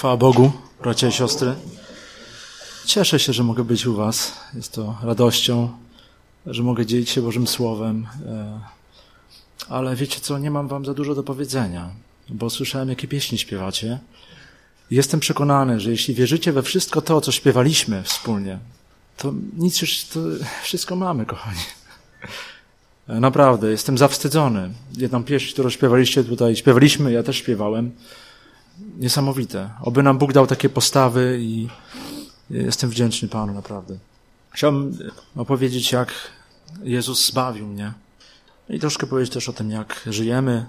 Chwała Bogu, bracia i siostry. Cieszę się, że mogę być u Was. Jest to radością, że mogę dzielić się Bożym Słowem. E, ale wiecie co, nie mam Wam za dużo do powiedzenia, bo słyszałem, jakie pieśni śpiewacie. Jestem przekonany, że jeśli wierzycie we wszystko to, co śpiewaliśmy wspólnie, to nic już, to wszystko mamy, kochani. E, naprawdę, jestem zawstydzony. Jedną pieśń, którą śpiewaliście tutaj, śpiewaliśmy, ja też śpiewałem niesamowite. Oby nam Bóg dał takie postawy i jestem wdzięczny Panu, naprawdę. Chciałbym opowiedzieć, jak Jezus zbawił mnie i troszkę powiedzieć też o tym, jak żyjemy.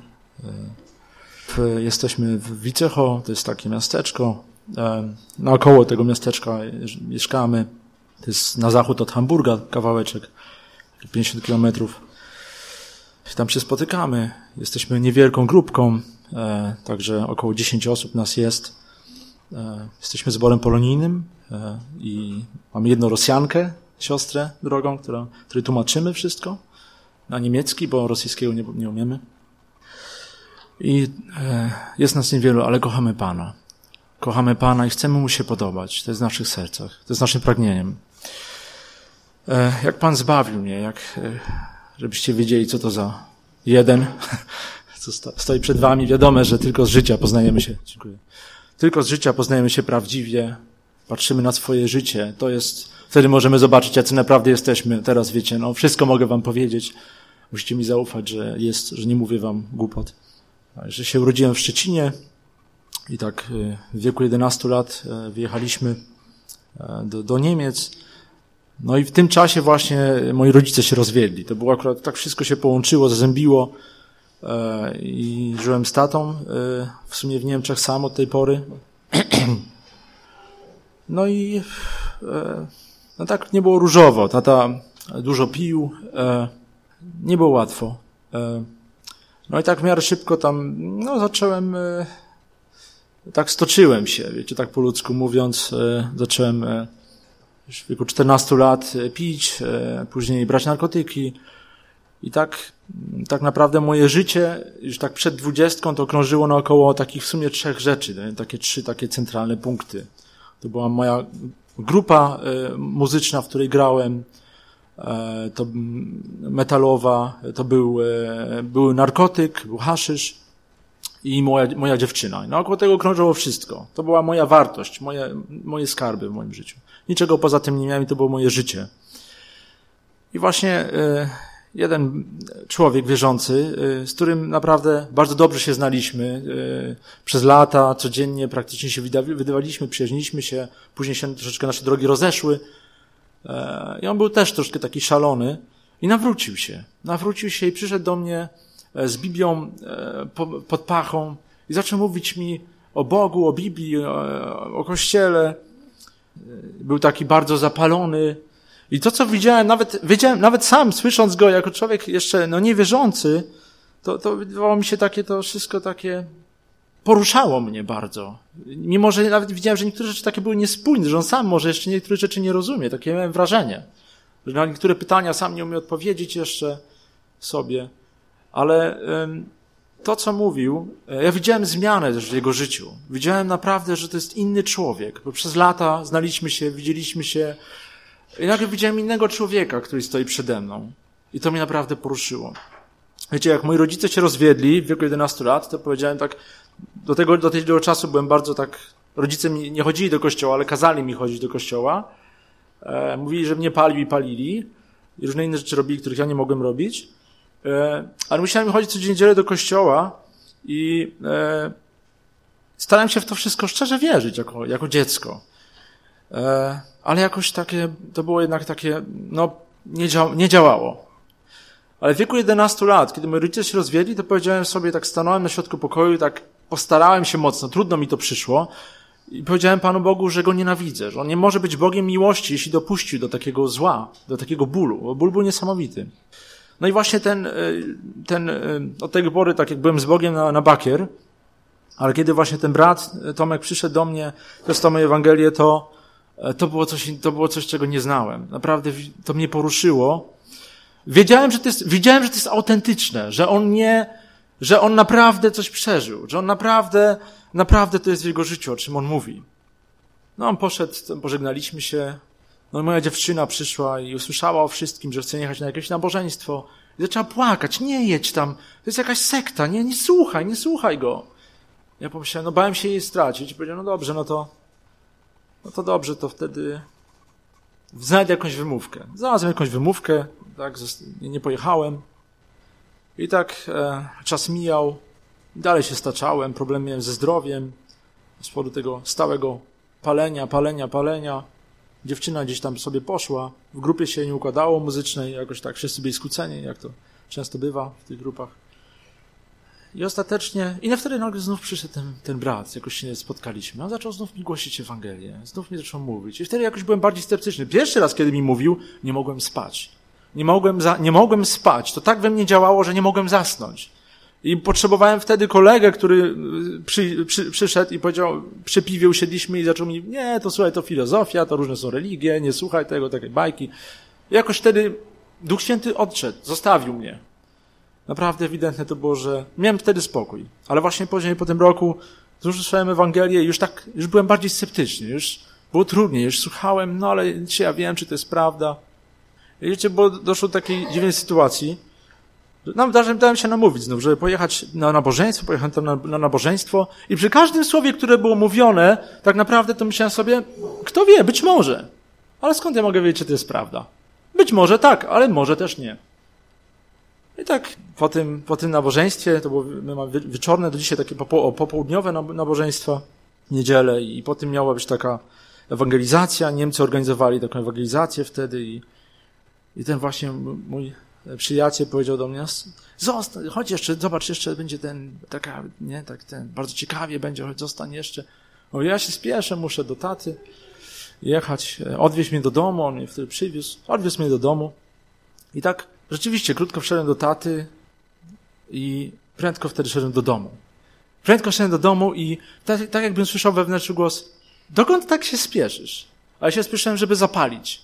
Jesteśmy w Wicecho, to jest takie miasteczko. Naokoło tego miasteczka mieszkamy. To jest na zachód od Hamburga kawałeczek, 50 kilometrów. Tam się spotykamy. Jesteśmy niewielką grupką, E, także około 10 osób nas jest. E, jesteśmy zborem polonijnym e, i mamy jedną Rosjankę, siostrę drogą, która, której tłumaczymy wszystko na niemiecki, bo rosyjskiego nie, nie umiemy. I jest nas niewielu, ale kochamy Pana. Kochamy Pana i chcemy Mu się podobać. To jest w naszych sercach. To jest naszym pragnieniem. Jak Pan zbawił mnie, jak, żebyście wiedzieli, co to za jeden, co stoi przed wami. Wiadome, że tylko z życia poznajemy się. Dziękuję. Tylko z życia poznajemy się prawdziwie. Patrzymy na swoje życie. To jest, wtedy możemy zobaczyć, jacy naprawdę jesteśmy. Teraz wiecie, no wszystko mogę wam powiedzieć. Musicie mi zaufać, że jest, że nie mówię wam głupot. Że się urodziłem w Szczecinie i tak y, w wieku 11 lat y, wyjechaliśmy y, do, do Niemiec. No i w tym czasie właśnie moi rodzice się rozwiedli. To było akurat, tak wszystko się połączyło, zazębiło. E, i żyłem z tatą e, w sumie w Niemczech sam od tej pory. No i e, no tak nie było różowo. Tata dużo pił, nie było łatwo. No i tak w miarę szybko tam, no zacząłem, tak stoczyłem się, wiecie, tak po ludzku mówiąc, zacząłem już w wieku 14 lat pić, później brać narkotyki, i tak, tak naprawdę moje życie, już tak przed dwudziestką, to krążyło naokoło takich w sumie trzech rzeczy, takie trzy takie centralne punkty. To była moja grupa e, muzyczna, w której grałem, e, to metalowa, to był, e, był narkotyk, był haszysz i moja, moja dziewczyna. No około tego krążyło wszystko. To była moja wartość, moje, moje skarby w moim życiu. Niczego poza tym nie miałem i to było moje życie. I właśnie jeden człowiek wierzący, y, z którym naprawdę bardzo dobrze się znaliśmy. Y, przez lata, codziennie praktycznie się wydawaliśmy, przyjaźniliśmy się, później się troszeczkę nasze drogi rozeszły. E, I on był też troszkę taki szalony i nawrócił się. Nawrócił się i przyszedł do mnie e, z Biblią e, pod pachą i zaczął mówić mi o Bogu, o Biblii, o Kościele. Był taki bardzo zapalony, i to, co widziałem, nawet, wiedziałem, nawet sam słysząc go jako człowiek jeszcze no, niewierzący, to, to wydawało mi się takie, to wszystko takie, poruszało mnie bardzo. Mimo, że nawet widziałem, że niektóre rzeczy takie były niespójne, że on sam może jeszcze niektóre rzeczy nie rozumie. Takie miałem wrażenie. Że na niektóre pytania sam nie umie odpowiedzieć jeszcze sobie. Ale to, co mówił, e, ja widziałem zmianę też w jego życiu. Widziałem naprawdę, że to jest inny człowiek, bo przez lata znaliśmy się, widzieliśmy się, i nagle widziałem innego człowieka, który stoi przede mną. I to mnie naprawdę poruszyło. Wiecie, jak moi rodzice się rozwiedli w wieku 11 lat, to powiedziałem tak, do tego, do tego czasu byłem bardzo tak, rodzice mi nie chodzili do kościoła, ale kazali mi chodzić do kościoła. E, mówili, że mnie palił i palili. I różne inne rzeczy robili, których ja nie mogłem robić. E, ale musiałem chodzić co niedzielę do kościoła i e, starałem się w to wszystko szczerze wierzyć jako, jako dziecko. E, ale jakoś takie, to było jednak takie, no, nie, dzia nie działało. Ale w wieku 11 lat, kiedy moi rodzice się rozwiedli, to powiedziałem sobie, tak stanąłem na środku pokoju, tak postarałem się mocno, trudno mi to przyszło i powiedziałem Panu Bogu, że Go nienawidzę, że On nie może być Bogiem miłości, jeśli dopuścił do takiego zła, do takiego bólu, bo ból był niesamowity. No i właśnie ten, e, ten, e, od tej pory, tak jak byłem z Bogiem na, na bakier, ale kiedy właśnie ten brat Tomek przyszedł do mnie, to moje Ewangelię, to to było coś, to było coś, czego nie znałem. Naprawdę to mnie poruszyło. Wiedziałem, że to jest, wiedziałem, że to jest autentyczne, że on nie, że on naprawdę coś przeżył, że on naprawdę, naprawdę to jest w jego życiu, o czym on mówi. No on poszedł, pożegnaliśmy się, no i moja dziewczyna przyszła i usłyszała o wszystkim, że chce jechać na jakieś nabożeństwo. I zaczęła płakać, nie jedź tam, to jest jakaś sekta, nie, nie słuchaj, nie słuchaj go. Ja pomyślałem, no bałem się jej stracić. I powiedziałem, no dobrze, no to, no to dobrze, to wtedy znajdę jakąś wymówkę. Znalazłem jakąś wymówkę, tak, nie pojechałem. I tak e, czas mijał, dalej się staczałem, problem miałem ze zdrowiem, z powodu tego stałego palenia, palenia, palenia. Dziewczyna gdzieś tam sobie poszła, w grupie się nie układało muzycznej, jakoś tak wszyscy byli skłóceni, jak to często bywa w tych grupach. I ostatecznie, i wtedy nagle znów przyszedł ten, ten brat, jakoś się spotkaliśmy. On zaczął znów mi głosić Ewangelię, znów mi zaczął mówić. I wtedy jakoś byłem bardziej sceptyczny. Pierwszy raz, kiedy mi mówił, nie mogłem spać. Nie mogłem, za, nie mogłem spać. To tak we mnie działało, że nie mogłem zasnąć. I potrzebowałem wtedy kolegę, który y, przy, przy, przyszedł i powiedział, przy piwie usiedliśmy i zaczął mi, nie, to słuchaj, to filozofia, to różne są religie, nie słuchaj tego, takie bajki. I jakoś wtedy Duch Święty odszedł, zostawił mnie. Naprawdę ewidentne to było, że miałem wtedy spokój. Ale właśnie później, po tym roku, słyszałem Ewangelię i już tak, już byłem bardziej sceptyczny, już było trudniej, już słuchałem, no ale czy ja wiem, czy to jest prawda. I wiecie, bo doszło do takiej dziwnej sytuacji, nam dałem się namówić znów, żeby pojechać na nabożeństwo, pojechać tam na, na, nabożeństwo i przy każdym słowie, które było mówione, tak naprawdę to myślałem sobie, kto wie, być może. Ale skąd ja mogę wiedzieć, czy to jest prawda? Być może tak, ale może też nie. I tak po tym, po tym nabożeństwie, to było my mamy wieczorne do dzisiaj takie popołudniowe nabożeństwa, niedzielę i po tym miała być taka ewangelizacja. Niemcy organizowali taką ewangelizację wtedy i, i ten właśnie mój przyjaciel powiedział do mnie, zostań, chodź jeszcze, zobacz, jeszcze będzie ten, taka, nie, tak ten, bardzo ciekawie będzie, chodź, zostań jeszcze. Mówię, ja się spieszę, muszę do taty jechać, odwieźć mnie do domu, on mnie wtedy przywiózł, odwiózł mnie do domu. I tak rzeczywiście krótko wszedłem do taty i prędko wtedy szedłem do domu. Prędko szedłem do domu i tak, tak jakbym słyszał wewnętrzny głos, dokąd tak się spieszysz? Ale się spieszyłem, żeby zapalić.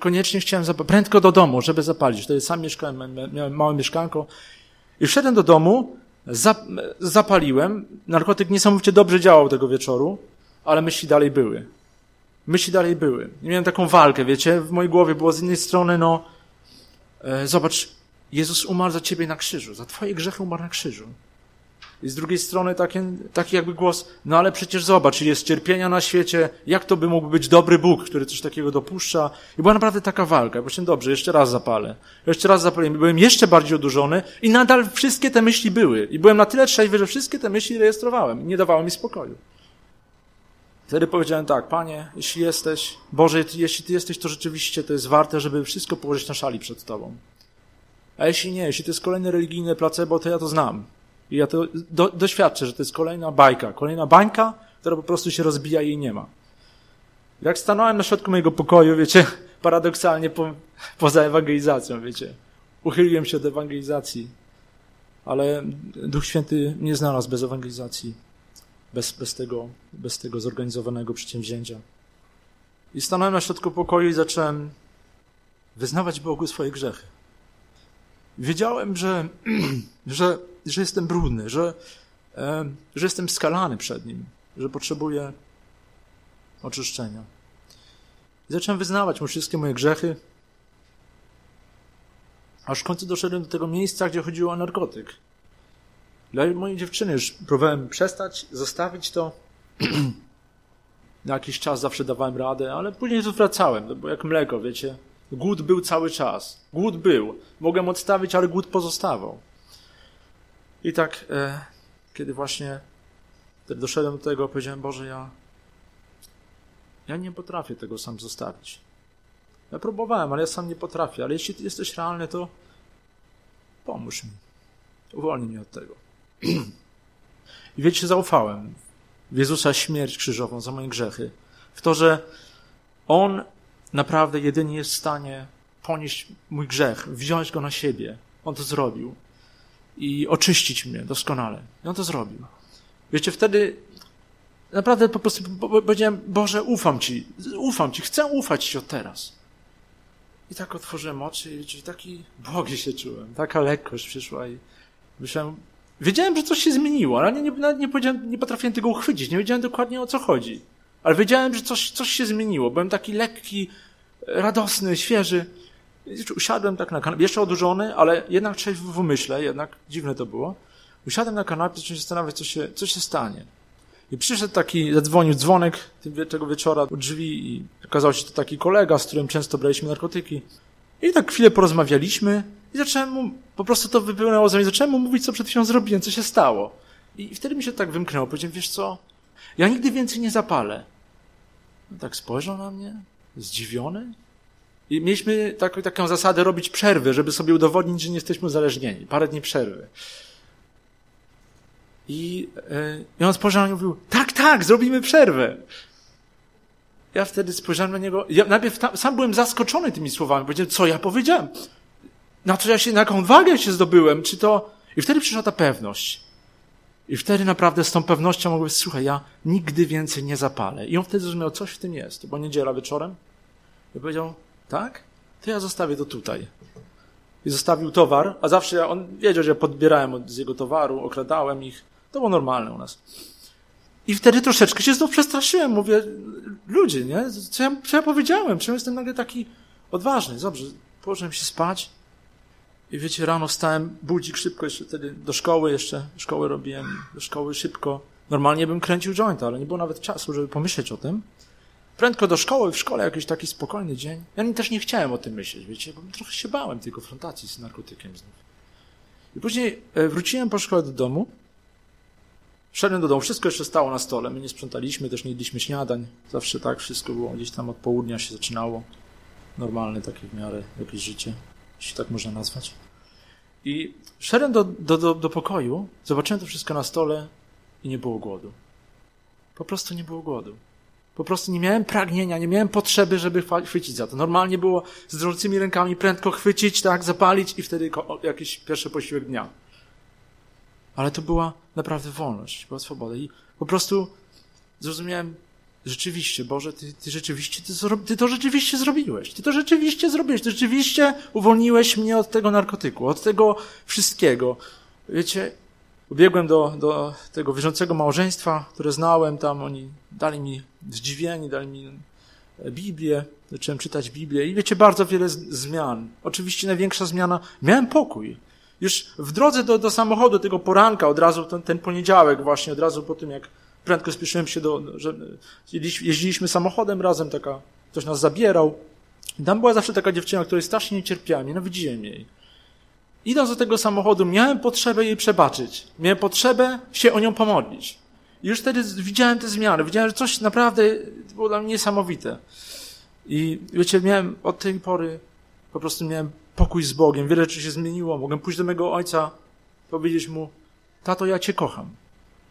Koniecznie chciałem zapalić, prędko do domu, żeby zapalić. Wtedy sam mieszkałem, miałem małe mieszkanko. I wszedłem do domu, zapaliłem. Narkotyk niesamowicie dobrze działał tego wieczoru, ale myśli dalej były. Myśli dalej były. I miałem taką walkę, wiecie, w mojej głowie było z jednej strony, no, zobacz, Jezus umarł za ciebie na krzyżu, za twoje grzechy umarł na krzyżu. I z drugiej strony taki, taki jakby głos, no ale przecież zobacz, jest cierpienia na świecie, jak to by mógł być dobry Bóg, który coś takiego dopuszcza. I była naprawdę taka walka. Właśnie dobrze, jeszcze raz zapalę. Jeszcze raz zapalę. Byłem jeszcze bardziej odurzony i nadal wszystkie te myśli były. I byłem na tyle trzeźwy, że wszystkie te myśli rejestrowałem. Nie dawało mi spokoju. Wtedy powiedziałem tak, Panie, jeśli jesteś, Boże, jeśli Ty jesteś, to rzeczywiście to jest warte, żeby wszystko położyć na szali przed Tobą. A jeśli nie, jeśli to jest kolejne religijne placebo, to ja to znam. I ja to do, doświadczę, że to jest kolejna bajka, kolejna bańka, która po prostu się rozbija i jej nie ma. Jak stanąłem na środku mojego pokoju, wiecie, paradoksalnie po, poza ewangelizacją, wiecie, uchyliłem się od ewangelizacji, ale Duch Święty nie znalazł bez ewangelizacji, bez, bez, tego, bez tego zorganizowanego przedsięwzięcia. I stanąłem na środku pokoju i zacząłem wyznawać Bogu swoje grzechy. Wiedziałem, że, że, że jestem brudny, że, że jestem skalany przed Nim, że potrzebuję oczyszczenia. I zacząłem wyznawać mu wszystkie moje grzechy, aż w końcu doszedłem do tego miejsca, gdzie chodziło o narkotyk. Dla mojej dziewczyny już próbowałem przestać, zostawić to. Na jakiś czas zawsze dawałem radę, ale później tu wracałem, to było jak mleko, wiecie. Głód był cały czas. Głód był. Mogłem odstawić, ale głód pozostawał. I tak, e, kiedy właśnie doszedłem do tego, powiedziałem, Boże, ja, ja nie potrafię tego sam zostawić. Ja próbowałem, ale ja sam nie potrafię. Ale jeśli Ty jesteś realny, to pomóż mi. Uwolnij mnie od tego. I wiecie, zaufałem w Jezusa śmierć krzyżową za moje grzechy. W to, że On naprawdę jedynie jest w stanie ponieść mój grzech, wziąć go na siebie. On to zrobił. I oczyścić mnie doskonale. I on to zrobił. Wiecie, wtedy naprawdę po prostu powiedziałem, Boże, ufam Ci, ufam Ci, chcę ufać Ci od teraz. I tak otworzyłem oczy i taki błogi się czułem, taka lekkość przyszła i myślałem, wiedziałem, że coś się zmieniło, ale nie, nie, nie, nie potrafiłem tego uchwycić, nie wiedziałem dokładnie o co chodzi. Ale wiedziałem, że coś, coś się zmieniło. Byłem taki lekki, radosny, świeży. Usiadłem tak na kanapie, jeszcze odłożony, ale jednak trzeźwy w umyśle, jednak dziwne to było. Usiadłem na kanapie, zacząłem się zastanawiać, co się, co się stanie. I przyszedł taki, zadzwonił dzwonek tego wieczora u drzwi i okazało się to taki kolega, z którym często braliśmy narkotyki. I tak chwilę porozmawialiśmy i zacząłem mu, po prostu to wypełniało za mnie, zacząłem mu mówić, co przed chwilą zrobiłem, co się stało. I wtedy mi się tak wymknęło, powiedziałem, wiesz co, ja nigdy więcej nie zapalę. No tak spojrzał na mnie, zdziwiony. I mieliśmy tak, taką zasadę robić przerwy, żeby sobie udowodnić, że nie jesteśmy uzależnieni. Parę dni przerwy. I, yy, i on spojrzał na mnie i mówił, tak, tak, zrobimy przerwę. Ja wtedy spojrzałem na niego, ja najpierw tam, sam byłem zaskoczony tymi słowami. Powiedziałem, co ja powiedziałem? Na co ja się, na jaką wagę się zdobyłem? Czy to... I wtedy przyszła ta pewność. I wtedy naprawdę z tą pewnością mogłem, słuchaj, ja nigdy więcej nie zapalę. I on wtedy zrozumiał, coś w tym jest. Bo niedziela wieczorem. I powiedział, tak? To ja zostawię to tutaj. I zostawił towar, a zawsze ja, on wiedział, że ja podbierałem z jego towaru, okradałem ich. To było normalne u nas. I wtedy troszeczkę się znów przestraszyłem. Mówię, ludzie, nie? Co ja, co ja powiedziałem? Czemu jestem nagle taki odważny? Dobrze, położyłem się spać. I wiecie, rano wstałem, budzik szybko, jeszcze wtedy do szkoły jeszcze, szkoły robiłem, do szkoły szybko. Normalnie bym kręcił jointa, ale nie było nawet czasu, żeby pomyśleć o tym. Prędko do szkoły, w szkole jakiś taki spokojny dzień. Ja też nie chciałem o tym myśleć, wiecie, bo trochę się bałem tej konfrontacji z narkotykiem znów. I później e, wróciłem po szkole do domu. Wszedłem do domu, wszystko jeszcze stało na stole. My nie sprzątaliśmy, też nie jedliśmy śniadań. Zawsze tak, wszystko było gdzieś tam od południa się zaczynało. Normalne takie w miarę jakieś życie jeśli tak można nazwać. I szedłem do, do, do, do pokoju, zobaczyłem to wszystko na stole i nie było głodu. Po prostu nie było głodu. Po prostu nie miałem pragnienia, nie miałem potrzeby, żeby chwycić za to. Normalnie było z drżącymi rękami prędko chwycić, tak, zapalić i wtedy jakiś pierwszy posiłek dnia. Ale to była naprawdę wolność, była swoboda. I po prostu zrozumiałem, rzeczywiście, Boże, ty, ty rzeczywiście, ty, ty, to rzeczywiście zrobiłeś. Ty to rzeczywiście zrobiłeś. Ty rzeczywiście uwolniłeś mnie od tego narkotyku, od tego wszystkiego. Wiecie, ubiegłem do, do tego wierzącego małżeństwa, które znałem tam, oni dali mi zdziwieni, dali mi Biblię, zacząłem czytać Biblię i wiecie, bardzo wiele zmian. Oczywiście największa zmiana, miałem pokój. Już w drodze do, do samochodu tego poranka, od razu ten, ten poniedziałek właśnie, od razu po tym, jak prędko spieszyłem się do, że jeździliśmy samochodem razem, taka, ktoś nas zabierał. I tam była zawsze taka dziewczyna, której strasznie nie cierpiałem, nienawidziłem jej. Idąc do tego samochodu, miałem potrzebę jej przebaczyć. Miałem potrzebę się o nią pomodlić. I już wtedy widziałem te zmiany. Widziałem, że coś naprawdę było dla mnie niesamowite. I wiecie, miałem od tej pory po prostu miałem pokój z Bogiem. Wiele rzeczy się zmieniło. Mogłem pójść do mego ojca, powiedzieć mu, tato, ja cię kocham.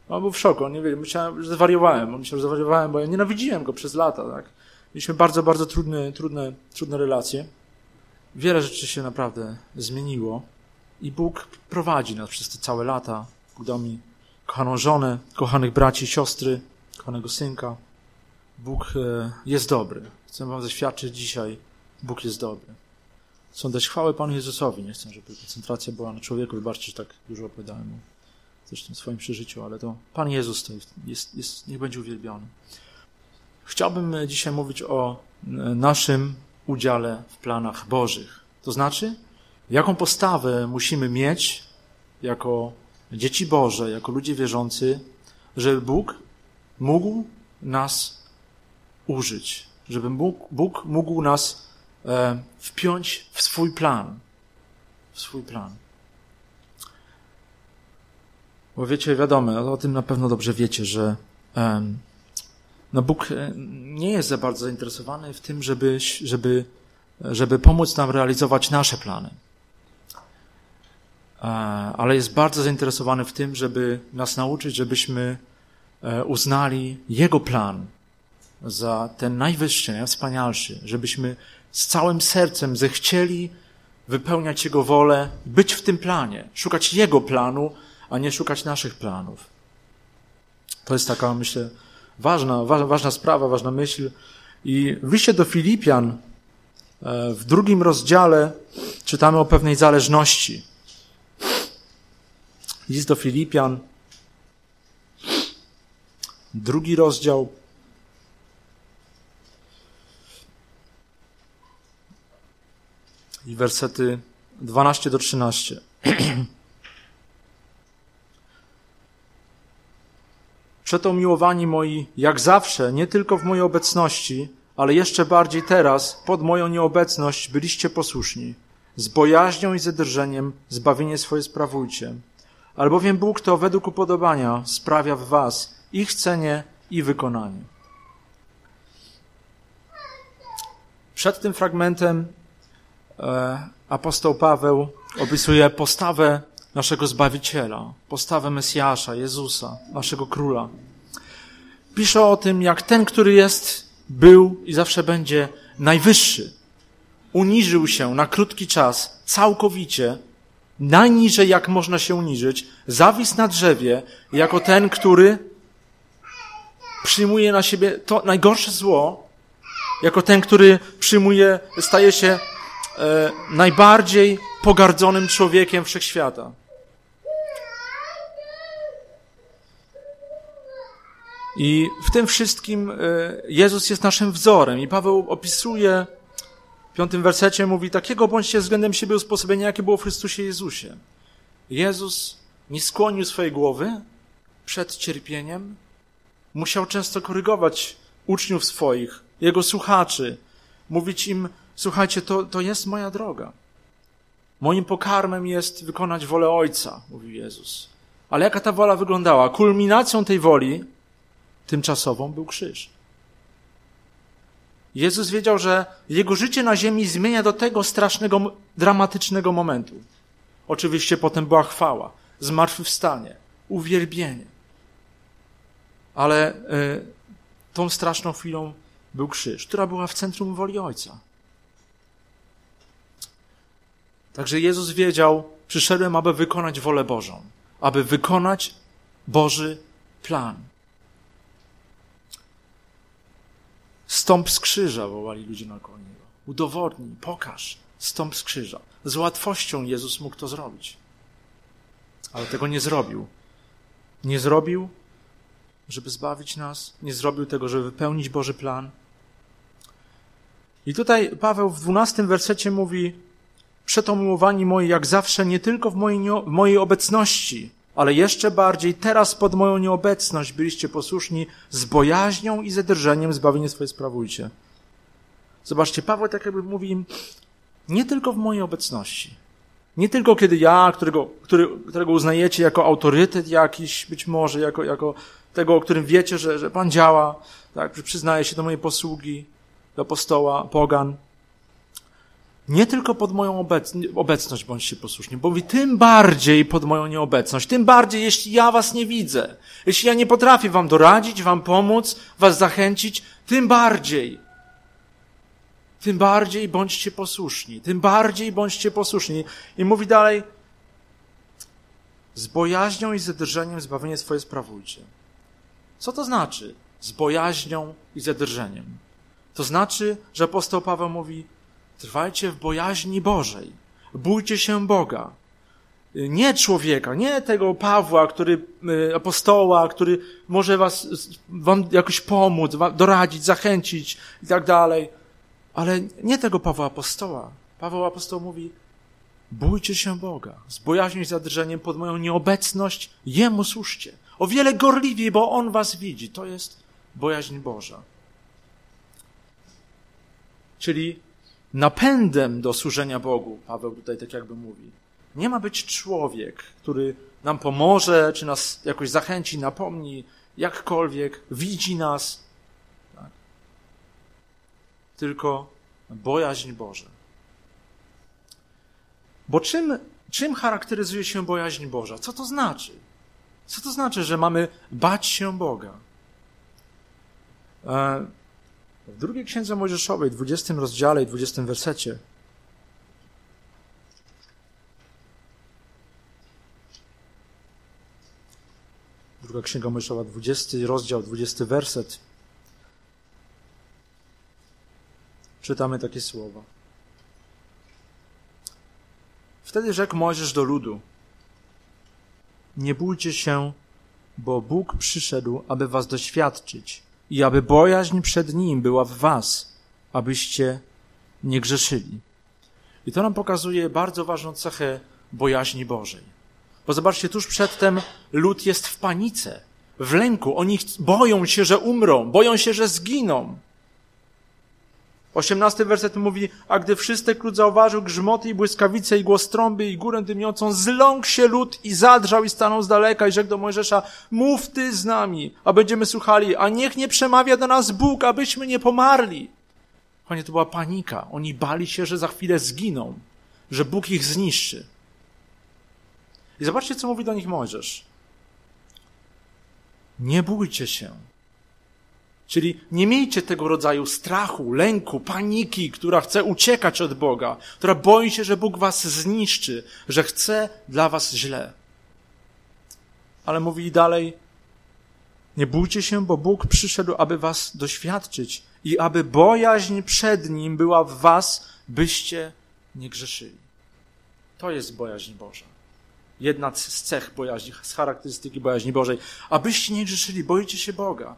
On był w szoku, on nie wiedział, myślałem, że zwariowałem. On myślał, że zwariowałem, bo ja nienawidziłem go przez lata, tak. Mieliśmy bardzo, bardzo trudne, trudne, trudne relacje. Wiele rzeczy się naprawdę zmieniło i Bóg prowadzi nas przez te całe lata. Dał mi kochaną żonę, kochanych braci, siostry, kochanego synka. Bóg e, jest dobry. Chcę wam zaświadczyć dzisiaj, Bóg jest dobry. Chcę dać chwałę Panu Jezusowi. Nie chcę, żeby koncentracja była na człowieku. Wybaczcie, że tak dużo opowiadałem mu coś w swoim przeżyciu, ale to Pan Jezus to jest, jest, jest, niech będzie uwielbiony. Chciałbym dzisiaj mówić o naszym udziale w planach Bożych. To znaczy, jaką postawę musimy mieć jako dzieci Boże, jako ludzie wierzący, żeby Bóg mógł nas użyć, żeby Bóg, Bóg mógł nas e, wpiąć w swój plan. W swój plan. Bo wiecie, wiadomo, o tym na pewno dobrze wiecie, że um, no Bóg e, nie jest za bardzo zainteresowany w tym, żeby, żeby, żeby pomóc nam realizować nasze plany. E, ale jest bardzo zainteresowany w tym, żeby nas nauczyć, żebyśmy e, uznali Jego plan za ten najwyższy, najwspanialszy, żebyśmy z całym sercem zechcieli wypełniać Jego wolę, być w tym planie, szukać Jego planu, a nie szukać naszych planów. To jest taka, myślę, ważna, ważna sprawa, ważna myśl. I w liście do Filipian e, w drugim rozdziale czytamy o pewnej zależności. List do Filipian, drugi rozdział. I wersety 12 do 13. Przeto miłowani moi, jak zawsze, nie tylko w mojej obecności, ale jeszcze bardziej teraz, pod moją nieobecność, byliście posłuszni. Z bojaźnią i zadrżeniem zbawienie swoje sprawujcie. Albowiem Bóg to według upodobania sprawia w was i chcenie, i wykonanie. Przed tym fragmentem e, apostoł Paweł opisuje postawę naszego Zbawiciela, postawę Mesjasza, Jezusa, naszego Króla. Pisze o tym, jak ten, który jest, był i zawsze będzie najwyższy, uniżył się na krótki czas całkowicie, najniżej jak można się uniżyć, zawisł na drzewie jako ten, który przyjmuje na siebie to najgorsze zło, jako ten, który przyjmuje, staje się e, najbardziej pogardzonym człowiekiem wszechświata. I w tym wszystkim e, Jezus jest naszym wzorem. I Paweł opisuje w piątym wersecie, mówi, takiego bądźcie względem siebie usposobienia, jakie było w Chrystusie Jezusie. Jezus nie skłonił swojej głowy przed cierpieniem. Musiał często korygować uczniów swoich, jego słuchaczy, mówić im, słuchajcie, to, to jest moja droga. Moim pokarmem jest wykonać wolę Ojca, mówił Jezus. Ale jaka ta wola wyglądała? Kulminacją tej woli tymczasową był krzyż. Jezus wiedział, że jego życie na ziemi zmienia do tego strasznego, dramatycznego momentu. Oczywiście potem była chwała, zmartwychwstanie, uwielbienie. Ale y, tą straszną chwilą był krzyż, która była w centrum woli Ojca. Także Jezus wiedział, przyszedłem, aby wykonać wolę Bożą, aby wykonać Boży plan. Stąp z krzyża, wołali ludzie na niego. Udowodnij, pokaż, stąp z krzyża. Z łatwością Jezus mógł to zrobić. Ale tego nie zrobił. Nie zrobił, żeby zbawić nas, nie zrobił tego, żeby wypełnić Boży plan. I tutaj Paweł w dwunastym wersecie mówi, przeto miłowani moi, jak zawsze, nie tylko w mojej, w mojej obecności, ale jeszcze bardziej teraz pod moją nieobecność byliście posłuszni z bojaźnią i zadrżeniem zbawienie swoje sprawujcie. Zobaczcie, Paweł tak jakby mówi im, nie tylko w mojej obecności. Nie tylko kiedy ja, którego, który, którego uznajecie jako autorytet jakiś, być może, jako, jako tego, o którym wiecie, że, że Pan działa, tak, przyznaje się do mojej posługi, do apostoła, pogan, nie tylko pod moją obecność bądźcie posłuszni, bo mówi tym bardziej pod moją nieobecność, tym bardziej jeśli ja was nie widzę, jeśli ja nie potrafię wam doradzić, wam pomóc, was zachęcić, tym bardziej. Tym bardziej bądźcie posłuszni, tym bardziej bądźcie posłuszni. I mówi dalej, z bojaźnią i zadrżeniem zbawienie swoje sprawujcie. Co to znaczy? Z bojaźnią i zadrżeniem. To znaczy, że apostoł Paweł mówi, Trwajcie w bojaźni Bożej. Bójcie się Boga. Nie człowieka, nie tego Pawła, który, y, apostoła, który może was, wam jakoś pomóc, doradzić, zachęcić i tak dalej. Ale nie tego Pawła apostoła. Paweł apostoł mówi, bójcie się Boga. Z bojaźnią i zadrżeniem pod moją nieobecność Jemu słuszcie. O wiele gorliwiej, bo On was widzi. To jest bojaźń Boża. Czyli napędem do służenia Bogu, Paweł tutaj tak jakby mówi. Nie ma być człowiek, który nam pomoże, czy nas jakoś zachęci, napomni, jakkolwiek, widzi nas. Tak? Tylko bojaźń Boża. Bo czym, czym charakteryzuje się bojaźń Boża? Co to znaczy? Co to znaczy, że mamy bać się Boga? E, w drugiej księdze Mojżeszowej, 20 rozdziale i 20 wersecie, Druga Księga Mojżeszowa, 20 rozdział, 20 werset. Czytamy takie słowa. Wtedy rzekł Mojżesz do ludu: nie bójcie się, bo Bóg przyszedł, aby was doświadczyć i aby bojaźń przed Nim była w was, abyście nie grzeszyli. I to nam pokazuje bardzo ważną cechę bojaźni Bożej. Bo zobaczcie, tuż przedtem lud jest w panice, w lęku. Oni boją się, że umrą, boją się, że zginą. Osiemnasty werset mówi, a gdy wszystek lud zauważył grzmoty i błyskawice i głos trąby i górę dymiącą, zląkł się lud i zadrżał i stanął z daleka i rzekł do Mojżesza, mów ty z nami, a będziemy słuchali, a niech nie przemawia do nas Bóg, abyśmy nie pomarli. Panie, to była panika. Oni bali się, że za chwilę zginą, że Bóg ich zniszczy. I zobaczcie, co mówi do nich Mojżesz. Nie bójcie się. Czyli nie miejcie tego rodzaju strachu, lęku, paniki, która chce uciekać od Boga, która boi się, że Bóg was zniszczy, że chce dla was źle. Ale mówi dalej, nie bójcie się, bo Bóg przyszedł, aby was doświadczyć i aby bojaźń przed Nim była w was, byście nie grzeszyli. To jest bojaźń Boża. Jedna z cech bojaźni, z charakterystyki bojaźni Bożej. Abyście nie grzeszyli, boicie się Boga.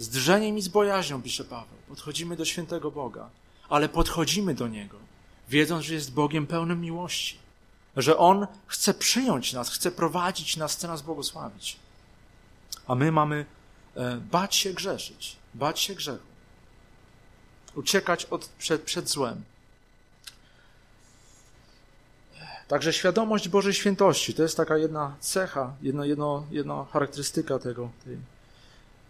Z drżeniem i z bojaźnią, pisze Paweł. Podchodzimy do świętego Boga, ale podchodzimy do Niego, wiedząc, że jest Bogiem pełnym miłości, że On chce przyjąć nas, chce prowadzić nas, chce nas błogosławić. A my mamy e, bać się grzeszyć, bać się grzechu, uciekać od, przed, przed złem. Także świadomość Bożej świętości to jest taka jedna cecha, jedna, jedno, jedna charakterystyka tego, tej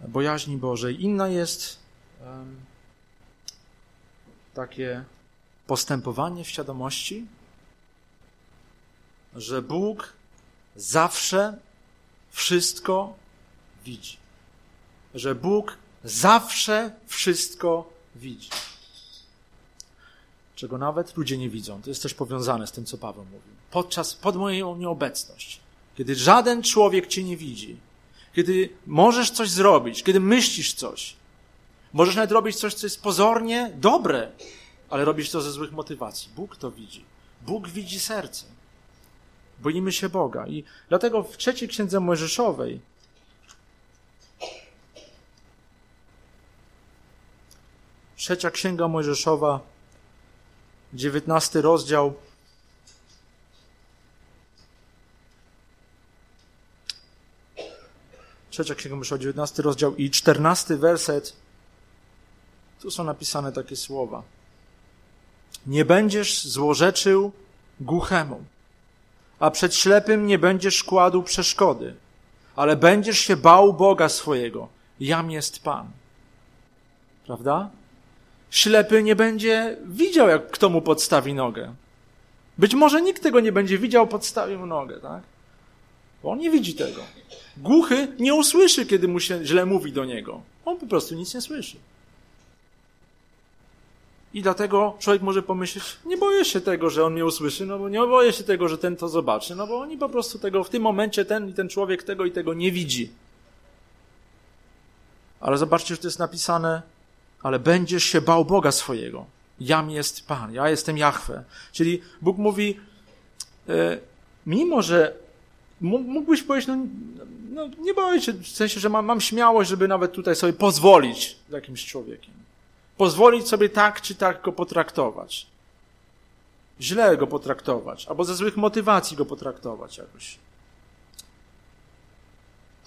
bojaźni Bożej. Inna jest takie postępowanie w świadomości, że Bóg zawsze wszystko widzi. Że Bóg zawsze wszystko widzi. Czego nawet ludzie nie widzą. To jest też powiązane z tym, co Paweł mówił. Podczas, pod moją nieobecność, kiedy żaden człowiek cię nie widzi, kiedy możesz coś zrobić, kiedy myślisz coś, możesz nawet robić coś, co jest pozornie dobre, ale robisz to ze złych motywacji. Bóg to widzi. Bóg widzi serce. Boimy się Boga. I dlatego w trzeciej księdze Mojżeszowej Trzecia księga Mojżeszowa, dziewiętnasty rozdział. Trzecia księga Mojżeszowa, dziewiętnasty rozdział i czternasty werset. Tu są napisane takie słowa. Nie będziesz złorzeczył głuchemu, a przed ślepym nie będziesz kładł przeszkody, ale będziesz się bał Boga swojego. Jam jest Pan. Prawda? ślepy nie będzie widział, jak kto mu podstawi nogę. Być może nikt tego nie będzie widział, podstawił nogę, tak? Bo on nie widzi tego. Głuchy nie usłyszy, kiedy mu się źle mówi do niego. On po prostu nic nie słyszy. I dlatego człowiek może pomyśleć, nie boję się tego, że on mnie usłyszy, no bo nie boję się tego, że ten to zobaczy, no bo oni po prostu tego, w tym momencie ten i ten człowiek tego i tego nie widzi. Ale zobaczcie, że to jest napisane ale będziesz się bał Boga swojego. Jam jest Pan, ja jestem Jahwe. Czyli Bóg mówi, e, mimo że mógłbyś powiedzieć, no, no, nie boję się, w sensie, że mam, mam śmiałość, żeby nawet tutaj sobie pozwolić z jakimś człowiekiem. Pozwolić sobie tak czy tak go potraktować. Źle go potraktować, albo ze złych motywacji go potraktować jakoś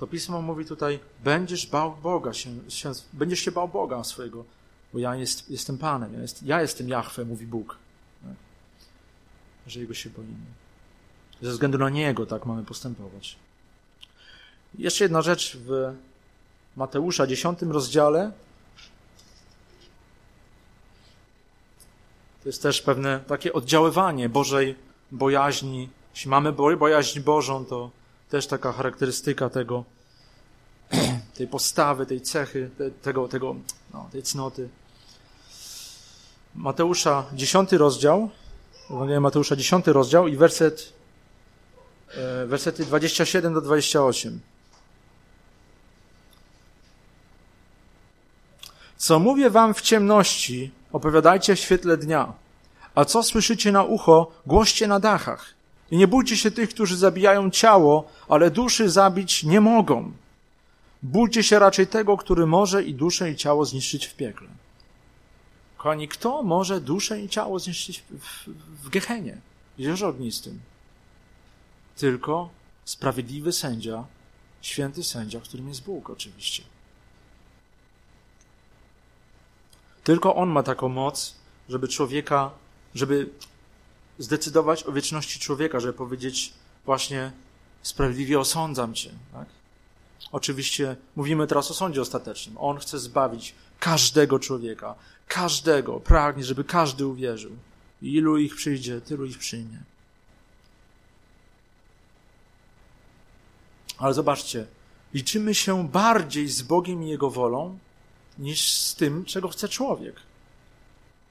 to pismo mówi tutaj, będziesz bał Boga, się, się, będziesz się bał Boga swojego, bo ja jest, jestem Panem, ja, jest, ja jestem Jahwe, mówi Bóg. Tak? Że Jego się boimy. Ze względu na Niego tak mamy postępować. Jeszcze jedna rzecz w Mateusza, dziesiątym rozdziale. To jest też pewne takie oddziaływanie Bożej bojaźni. Jeśli mamy bojaźń Bożą, to też taka charakterystyka tego, tej postawy, tej cechy, tego, tego, no, tej cnoty. Mateusza, dziesiąty rozdział, Ewangelia Mateusza, dziesiąty rozdział i werset, wersety 27 do 28. Co mówię wam w ciemności, opowiadajcie w świetle dnia, a co słyszycie na ucho, głoście na dachach. I nie bójcie się tych, którzy zabijają ciało, ale duszy zabić nie mogą. Bójcie się raczej tego, który może i duszę i ciało zniszczyć w piekle. Kochani, kto może duszę i ciało zniszczyć w, w, w Gehenie, w jeziorze ognistym? Tylko sprawiedliwy sędzia, święty sędzia, którym jest Bóg oczywiście. Tylko On ma taką moc, żeby człowieka, żeby zdecydować o wieczności człowieka, żeby powiedzieć właśnie sprawiedliwie osądzam cię. Tak? Oczywiście mówimy teraz o sądzie ostatecznym. On chce zbawić każdego człowieka, każdego, pragnie, żeby każdy uwierzył. Ilu ich przyjdzie, tylu ich przyjmie. Ale zobaczcie, liczymy się bardziej z Bogiem i Jego wolą, niż z tym, czego chce człowiek.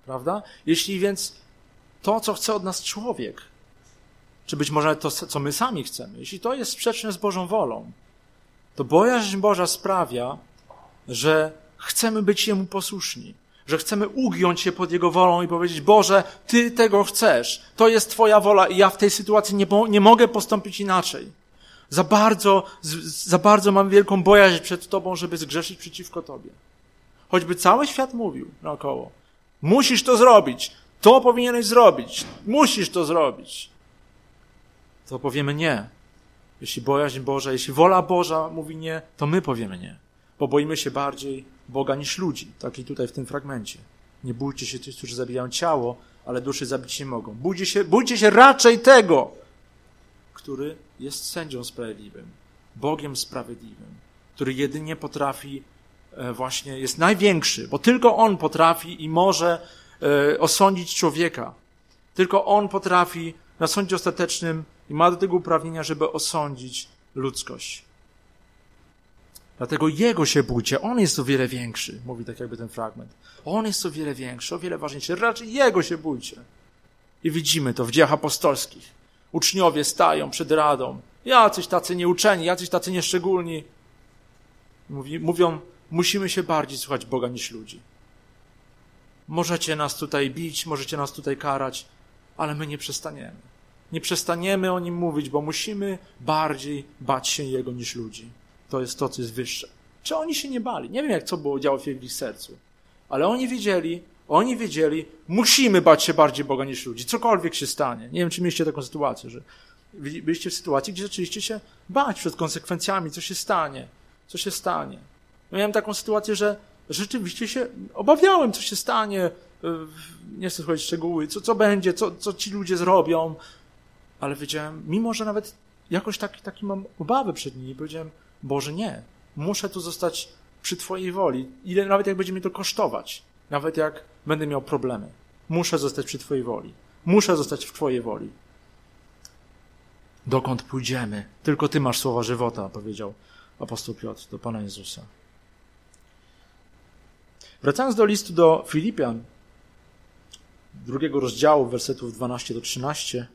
Prawda? Jeśli więc to, co chce od nas człowiek, czy być może to, co my sami chcemy, jeśli to jest sprzeczne z Bożą wolą, to bojaźń Boża sprawia, że chcemy być Jemu posłuszni, że chcemy ugiąć się pod Jego wolą i powiedzieć, Boże, Ty tego chcesz, to jest Twoja wola i ja w tej sytuacji nie, nie mogę postąpić inaczej. Za bardzo, za bardzo mam wielką bojaźń przed Tobą, żeby zgrzeszyć przeciwko Tobie. Choćby cały świat mówił naokoło. Musisz to zrobić. To powinieneś zrobić. Musisz to zrobić. To powiemy nie. Jeśli bojaźń Boża, jeśli wola Boża mówi nie, to my powiemy nie. Bo boimy się bardziej Boga niż ludzi. Tak i tutaj w tym fragmencie. Nie bójcie się tych, którzy zabijają ciało, ale duszy zabić nie mogą. Bójcie się, bójcie się raczej tego, który jest sędzią sprawiedliwym, Bogiem sprawiedliwym, który jedynie potrafi E, właśnie jest największy, bo tylko On potrafi i może e, osądzić człowieka. Tylko On potrafi na sądzie ostatecznym i ma do tego uprawnienia, żeby osądzić ludzkość. Dlatego Jego się bójcie. On jest o wiele większy, mówi tak jakby ten fragment. On jest o wiele większy, o wiele ważniejszy. Raczej Jego się bójcie. I widzimy to w dziejach apostolskich. Uczniowie stają przed radą. Jacyś tacy nieuczeni, jacyś tacy nieszczególni. Mówi, mówią, musimy się bardziej słuchać Boga niż ludzi. Możecie nas tutaj bić, możecie nas tutaj karać, ale my nie przestaniemy. Nie przestaniemy o nim mówić, bo musimy bardziej bać się Jego niż ludzi. To jest to, co jest wyższe. Czy oni się nie bali? Nie wiem, jak co było działo w ich sercu, ale oni wiedzieli, oni wiedzieli, musimy bać się bardziej Boga niż ludzi. Cokolwiek się stanie. Nie wiem, czy mieliście taką sytuację, że byliście w sytuacji, gdzie zaczęliście się bać przed konsekwencjami, co się stanie, co się stanie. Miałem taką sytuację, że rzeczywiście się obawiałem, co się stanie. Y, nie chcę chodzić szczegóły, co, co będzie, co, co ci ludzie zrobią. Ale wiedziałem, mimo że nawet jakoś taki, taki mam obawy przed nimi, powiedziałem, Boże, nie. Muszę tu zostać przy Twojej woli. Ile, nawet jak będzie mi to kosztować. Nawet jak będę miał problemy. Muszę zostać przy Twojej woli. Muszę zostać w Twojej woli. Dokąd pójdziemy? Tylko Ty masz słowa żywota, powiedział apostoł Piotr do Pana Jezusa. Wracając do listu do Filipian, drugiego rozdziału, wersetów 12 do 13.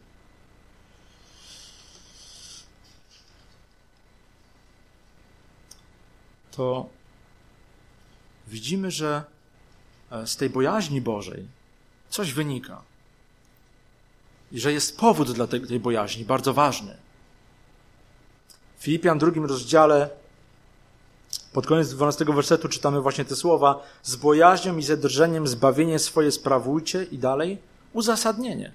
To widzimy, że z tej bojaźni Bożej coś wynika. I że jest powód dla tej, tej bojaźni, bardzo ważny. W Filipian drugim rozdziale pod koniec 12 wersetu czytamy właśnie te słowa: Z bojaźnią i ze drżeniem zbawienie swoje sprawujcie i dalej uzasadnienie.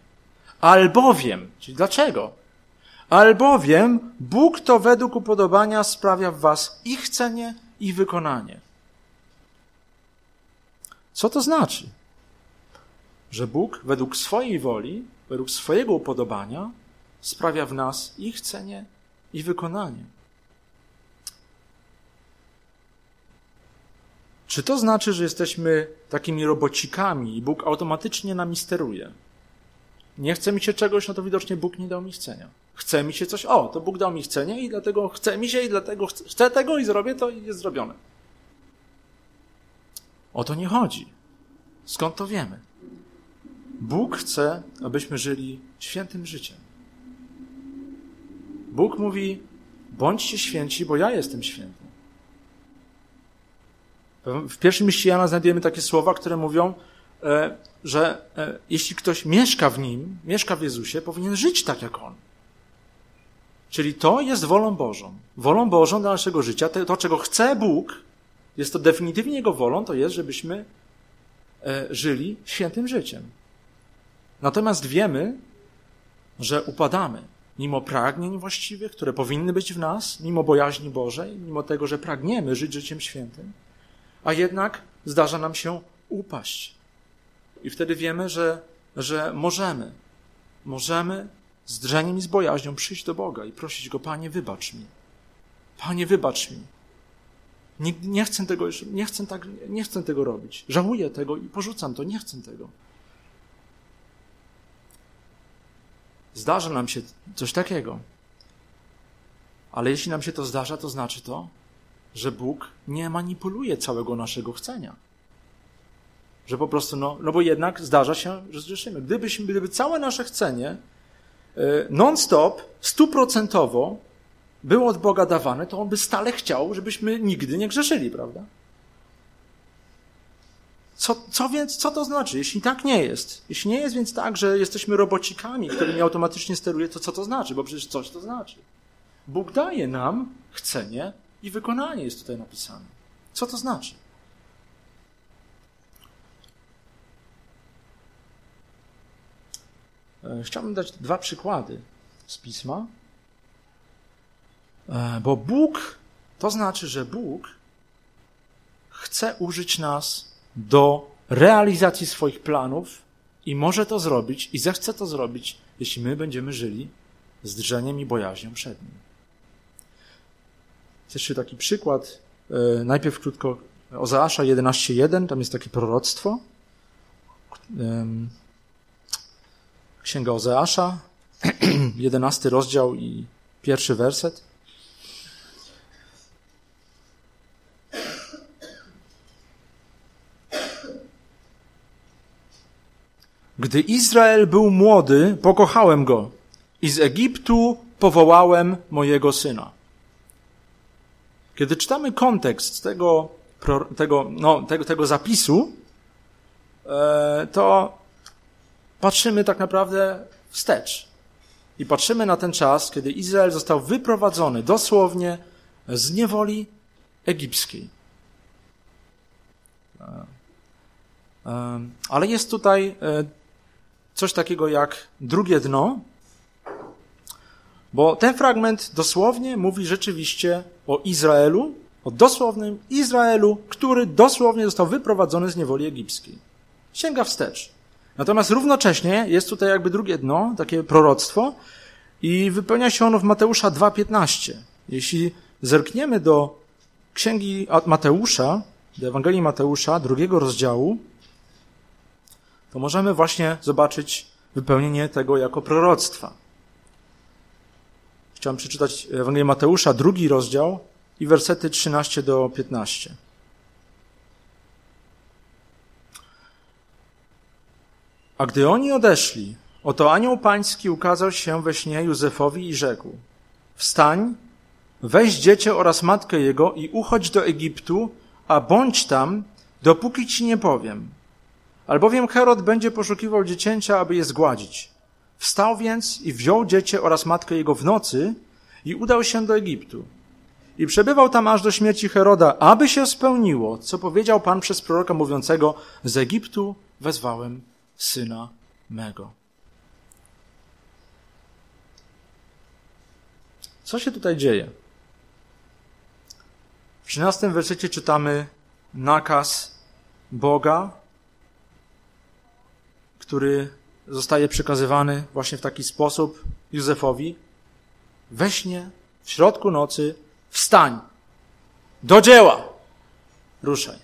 Albowiem, czyli dlaczego? Albowiem Bóg to według upodobania sprawia w was i chcenie, i wykonanie. Co to znaczy? Że Bóg według swojej woli, według swojego upodobania sprawia w nas i chcenie, i wykonanie. Czy to znaczy, że jesteśmy takimi robocikami i Bóg automatycznie nami steruje? Nie chce mi się czegoś, no to widocznie Bóg nie dał mi chcenia. Chce mi się coś, o, to Bóg dał mi chcenie i dlatego chce mi się i dlatego chcę tego i zrobię to i jest zrobione. O to nie chodzi. Skąd to wiemy? Bóg chce, abyśmy żyli świętym życiem. Bóg mówi: bądźcie święci, bo ja jestem święty. W pierwszym liście Jana znajdujemy takie słowa, które mówią, e, że e, jeśli ktoś mieszka w nim, mieszka w Jezusie, powinien żyć tak jak on. Czyli to jest wolą Bożą. Wolą Bożą dla naszego życia, to, to czego chce Bóg, jest to definitywnie Jego wolą, to jest, żebyśmy e, żyli świętym życiem. Natomiast wiemy, że upadamy, mimo pragnień właściwych, które powinny być w nas, mimo bojaźni Bożej, mimo tego, że pragniemy żyć życiem świętym, a jednak zdarza nam się upaść. I wtedy wiemy, że, że możemy, możemy z drżeniem i z bojaźnią przyjść do Boga i prosić Go, Panie, wybacz mi. Panie, wybacz mi. Nie, nie chcę tego już, nie chcę, tak, nie chcę tego robić. Żałuję tego i porzucam to, nie chcę tego. Zdarza nam się coś takiego. Ale jeśli nam się to zdarza, to znaczy to, że Bóg nie manipuluje całego naszego chcenia. Że po prostu, no, no bo jednak zdarza się, że zgrzeszymy. Gdybyśmy, gdyby całe nasze chcenie e, non-stop, stuprocentowo było od Boga dawane, to On by stale chciał, żebyśmy nigdy nie grzeszyli, prawda? Co, co więc, co to znaczy, jeśli tak nie jest? Jeśli nie jest więc tak, że jesteśmy robocikami, którymi automatycznie steruje, to co to znaczy? Bo przecież coś to znaczy. Bóg daje nam chcenie i wykonanie jest tutaj napisane. Co to znaczy? E, chciałbym dać dwa przykłady z pisma, bo Bóg, to znaczy, że Bóg chce użyć nas do realizacji swoich planów i może to zrobić i zechce to zrobić, jeśli my będziemy żyli z drżeniem i bojaźnią przed Nim. Jeszcze taki przykład, e, najpierw krótko Ozeasza 11.1, tam jest takie proroctwo. Księga Ozeasza, 11 rozdział i pierwszy werset. Gdy Izrael był młody, pokochałem go i z Egiptu powołałem mojego syna. Kiedy czytamy kontekst tego, tego, no, tego, tego zapisu, e, to patrzymy tak naprawdę wstecz. I patrzymy na ten czas, kiedy Izrael został wyprowadzony dosłownie z niewoli egipskiej. E, e, ale jest tutaj coś takiego jak drugie dno, bo ten fragment dosłownie mówi rzeczywiście o Izraelu, o dosłownym Izraelu, który dosłownie został wyprowadzony z niewoli egipskiej. Sięga wstecz. Natomiast równocześnie jest tutaj jakby drugie dno, takie proroctwo i wypełnia się ono w Mateusza 2,15. Jeśli zerkniemy do księgi Mateusza, do Ewangelii Mateusza, drugiego rozdziału, to możemy właśnie zobaczyć wypełnienie tego jako proroctwa. Chciałem przeczytać Ewangelię Mateusza, drugi rozdział i wersety 13 do 15. A gdy oni odeszli, oto anioł pański ukazał się we śnie Józefowi i rzekł: Wstań, weź dziecię oraz matkę jego i uchodź do Egiptu, a bądź tam, dopóki ci nie powiem Albowiem Herod będzie poszukiwał dziecięcia, aby je zgładzić. Wstał więc i wziął dziecię oraz matkę jego w nocy i udał się do Egiptu. I przebywał tam aż do śmierci Heroda, aby się spełniło, co powiedział Pan przez proroka mówiącego, z Egiptu wezwałem syna mego. Co się tutaj dzieje? W 13 wersecie czytamy nakaz Boga który zostaje przekazywany właśnie w taki sposób Józefowi. We śnie, w środku nocy, wstań, do dzieła, ruszaj.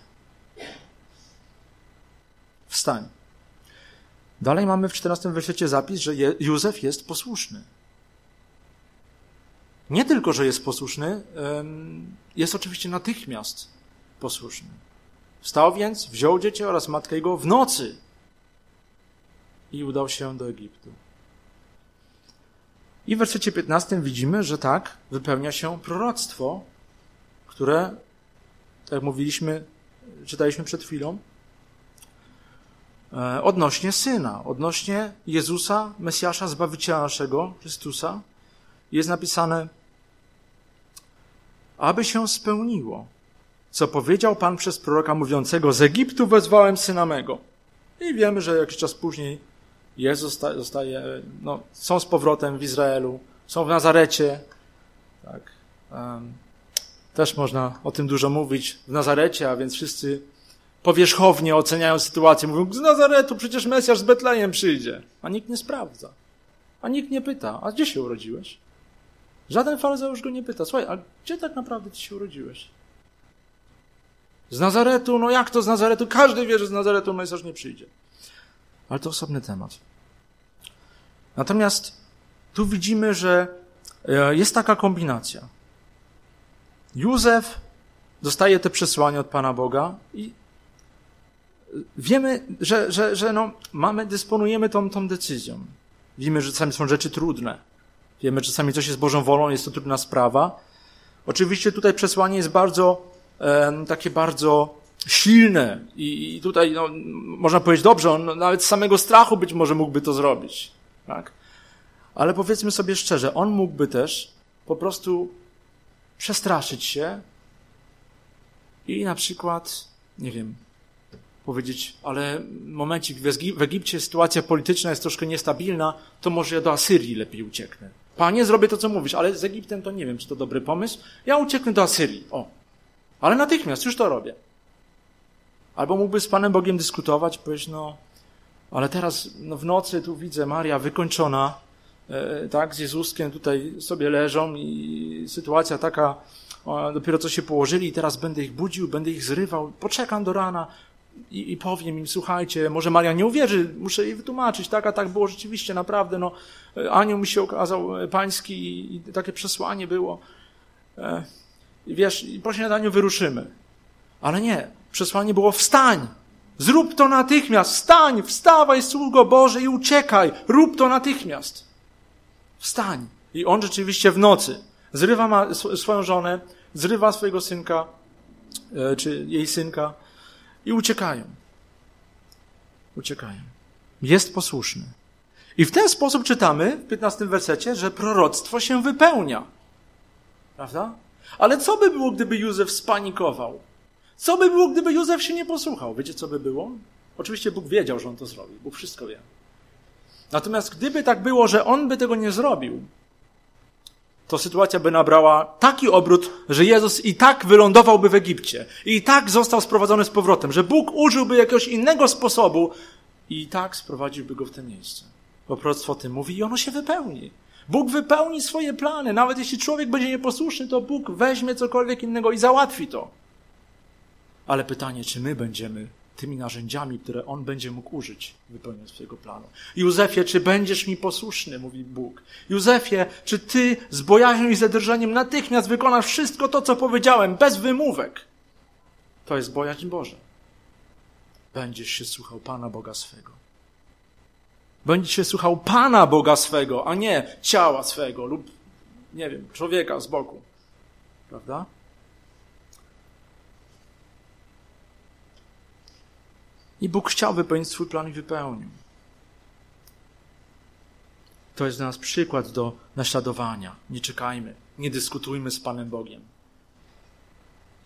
Wstań. Dalej mamy w 14 wersecie zapis, że Józef jest posłuszny. Nie tylko, że jest posłuszny, jest oczywiście natychmiast posłuszny. Wstał więc, wziął dziecię oraz matkę jego w nocy i udał się do Egiptu. I w wersecie 15 widzimy, że tak wypełnia się proroctwo, które, tak mówiliśmy, czytaliśmy przed chwilą, e, odnośnie Syna, odnośnie Jezusa, Mesjasza, Zbawiciela naszego, Chrystusa, jest napisane, aby się spełniło, co powiedział Pan przez proroka mówiącego, z Egiptu wezwałem syna mego. I wiemy, że jakiś czas później Jezus zostaje, no, są z powrotem w Izraelu, są w Nazarecie. Tak. Też można o tym dużo mówić w Nazarecie, a więc wszyscy powierzchownie oceniają sytuację. Mówią, z Nazaretu przecież Mesjasz z Betlejem przyjdzie. A nikt nie sprawdza. A nikt nie pyta, a gdzie się urodziłeś? Żaden faryzeusz go nie pyta. Słuchaj, a gdzie tak naprawdę ty się urodziłeś? Z Nazaretu, no jak to z Nazaretu? Każdy wie, że z Nazaretu Mesjasz nie przyjdzie. Ale to osobny temat. Natomiast tu widzimy, że e, jest taka kombinacja. Józef dostaje te przesłanie od Pana Boga i wiemy, że, że, że no, mamy, dysponujemy tą, tą decyzją. Wiemy, że czasami są rzeczy trudne. Wiemy, że czasami coś jest Bożą wolą, jest to trudna sprawa. Oczywiście tutaj przesłanie jest bardzo, e, takie bardzo silne i, i tutaj no, można powiedzieć, dobrze, on nawet z samego strachu być może mógłby to zrobić. Tak? Ale powiedzmy sobie szczerze, on mógłby też po prostu przestraszyć się i na przykład, nie wiem, powiedzieć, ale momencik, w Egipcie sytuacja polityczna jest troszkę niestabilna, to może ja do Asyrii lepiej ucieknę. Panie, zrobię to, co mówisz, ale z Egiptem to nie wiem, czy to dobry pomysł. Ja ucieknę do Asyrii. O. Ale natychmiast, już to robię. Albo mógłby z Panem Bogiem dyskutować powiedzieć, no, ale teraz no, w nocy tu widzę Maria wykończona, e, tak, z Jezuskiem tutaj sobie leżą i sytuacja taka, dopiero co się położyli i teraz będę ich budził, będę ich zrywał, poczekam do rana, i, i powiem im, słuchajcie, może Maria nie uwierzy, muszę jej wytłumaczyć, tak, a tak było rzeczywiście, naprawdę, no, anioł mi się okazał e, pański i, i takie przesłanie było. E, wiesz, po śniadaniu wyruszymy. Ale nie, przesłanie było wstań, zrób to natychmiast, wstań, wstawaj, sługo Boże i uciekaj, rób to natychmiast. Wstań. I on rzeczywiście w nocy zrywa ma, swoją żonę, zrywa swojego synka, e, czy jej synka, i uciekają. Uciekają. Jest posłuszny. I w ten sposób czytamy w 15 wersecie, że proroctwo się wypełnia. Prawda? Ale co by było, gdyby Józef spanikował? Co by było, gdyby Józef się nie posłuchał? Wiecie, co by było? Oczywiście Bóg wiedział, że on to zrobi. Bóg wszystko wie. Natomiast gdyby tak było, że on by tego nie zrobił, to sytuacja by nabrała taki obrót, że Jezus i tak wylądowałby w Egipcie. I tak został sprowadzony z powrotem, że Bóg użyłby jakiegoś innego sposobu i tak sprowadziłby go w to miejsce. Bo proroctwo o tym mówi i ono się wypełni. Bóg wypełni swoje plany. Nawet jeśli człowiek będzie nieposłuszny, to Bóg weźmie cokolwiek innego i załatwi to. Ale pytanie, czy my będziemy tymi narzędziami, które on będzie mógł użyć w wypełnieniu swojego planu. Józefie, czy będziesz mi posłuszny, mówi Bóg. Józefie, czy ty z bojaźnią i zadrżeniem natychmiast wykonasz wszystko to, co powiedziałem, bez wymówek? To jest bojaźń Boża. Będziesz się słuchał Pana Boga swego. Będziesz się słuchał Pana Boga swego, a nie ciała swego lub, nie wiem, człowieka z boku. Prawda? I Bóg chciał wypełnić swój plan i wypełnił. To jest dla nas przykład do naśladowania. Nie czekajmy, nie dyskutujmy z Panem Bogiem.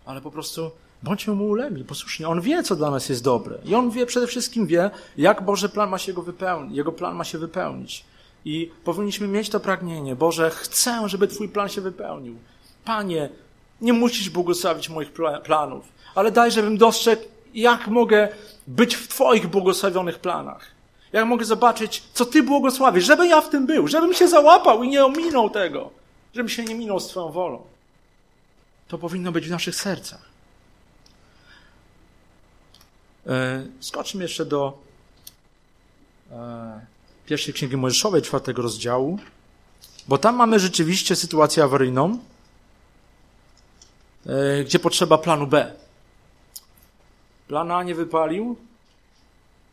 Ale po prostu bądźmy mu ulegli, posłusznie. On wie, co dla nas jest dobre. I on wie, przede wszystkim wie, jak Boże plan ma się go wypełnić, jego plan ma się wypełnić. I powinniśmy mieć to pragnienie. Boże, chcę, żeby Twój plan się wypełnił. Panie, nie musisz błogosławić moich planów, ale daj, żebym dostrzegł, jak mogę być w Twoich błogosławionych planach. Jak mogę zobaczyć, co Ty błogosławisz, żeby ja w tym był, żebym się załapał i nie ominął tego, żebym się nie minął z Twoją wolą. To powinno być w naszych sercach. E, skoczmy jeszcze do e, pierwszej księgi Mojżeszowej, czwartego rozdziału, bo tam mamy rzeczywiście sytuację awaryjną, e, gdzie potrzeba planu B. Plan A nie wypalił,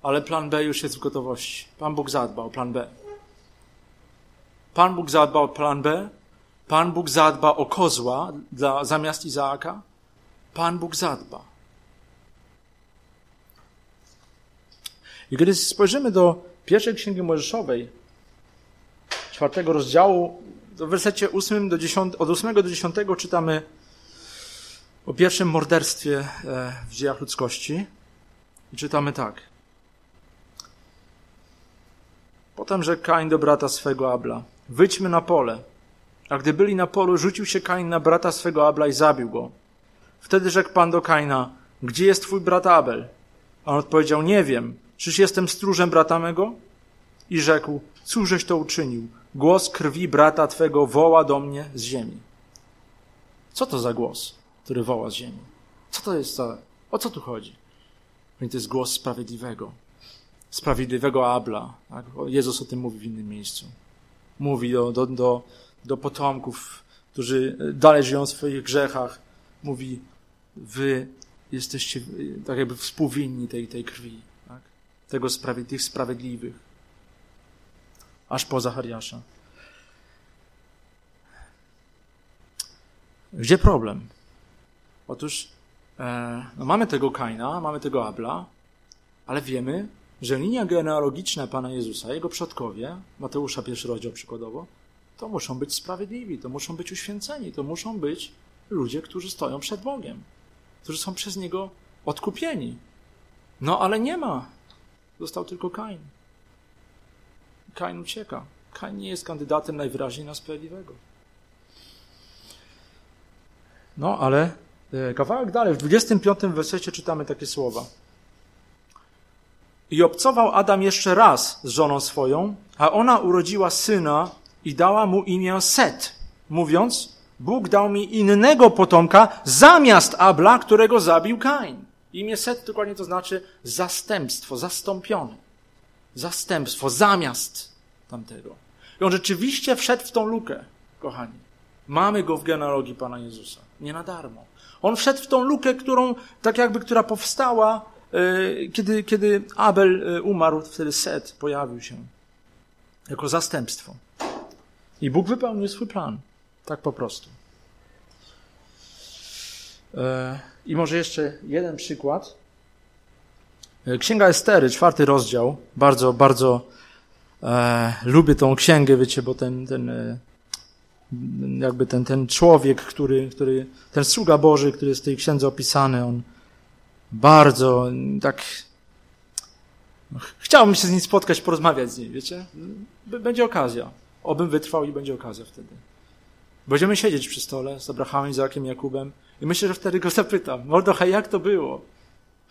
ale plan B już jest w gotowości. Pan Bóg zadba o plan B. Pan Bóg zadba o plan B. Pan Bóg zadba o kozła dla, zamiast Izaaka. Pan Bóg zadba. I gdy spojrzymy do pierwszej księgi Mojżeszowej, czwartego rozdziału, w wersecie 8 do 10, od 8 do 10 czytamy o pierwszym morderstwie e, w dziejach ludzkości. I czytamy tak. Potem rzekł Kain do brata swego Abla, wyjdźmy na pole. A gdy byli na polu, rzucił się Kain na brata swego Abla i zabił go. Wtedy rzekł Pan do Kaina, gdzie jest twój brat Abel? A on odpowiedział, nie wiem, czyż jestem stróżem brata mego? I rzekł, cóżeś to uczynił? Głos krwi brata twego woła do mnie z ziemi. Co to za głos, który woła z ziemi? Co to jest. O co tu chodzi? To jest głos sprawiedliwego. Sprawiedliwego Abla. Tak? Jezus o tym mówi w innym miejscu. Mówi do, do, do, do potomków, którzy dalej żyją w swoich grzechach. Mówi, wy jesteście tak jakby współwinni tej, tej krwi. Tak? Tego tych sprawiedliwych. Aż po Zachariasza. Gdzie problem? Otóż e, no mamy tego Kaina, mamy tego Abla, ale wiemy, że linia genealogiczna Pana Jezusa, jego przodkowie, Mateusza pierwszy rozdział przykładowo, to muszą być sprawiedliwi, to muszą być uświęceni, to muszą być ludzie, którzy stoją przed Bogiem, którzy są przez Niego odkupieni. No ale nie ma. Został tylko Kain. Kain ucieka. Kain nie jest kandydatem najwyraźniej na sprawiedliwego. No ale kawałek dalej, w 25 wersecie czytamy takie słowa. I obcował Adam jeszcze raz z żoną swoją, a ona urodziła syna i dała mu imię Set, mówiąc, Bóg dał mi innego potomka zamiast Abla, którego zabił Kain. Imię Set dokładnie to znaczy zastępstwo, zastąpiony. Zastępstwo, zamiast tamtego. I on rzeczywiście wszedł w tą lukę, kochani. Mamy go w genealogii Pana Jezusa. Nie na darmo. On wszedł w tą lukę, którą, tak jakby, która powstała E, kiedy, kiedy Abel e, umarł, wtedy Set pojawił się jako zastępstwo. I Bóg wypełnił swój plan. Tak po prostu. E, I może jeszcze jeden przykład. Księga Estery, czwarty rozdział. Bardzo, bardzo e, lubię tą księgę, wiecie, bo ten, ten jakby ten, ten człowiek, który, który, ten sługa Boży, który jest w tej księdze opisany, on, bardzo tak. Chciałbym się z nim spotkać, porozmawiać z nim, wiecie? Będzie okazja. Obym wytrwał i będzie okazja wtedy. Będziemy siedzieć przy stole z Abrahamem, Izakiem, Jakubem i myślę, że wtedy go zapytam, Mordochaj, jak to było?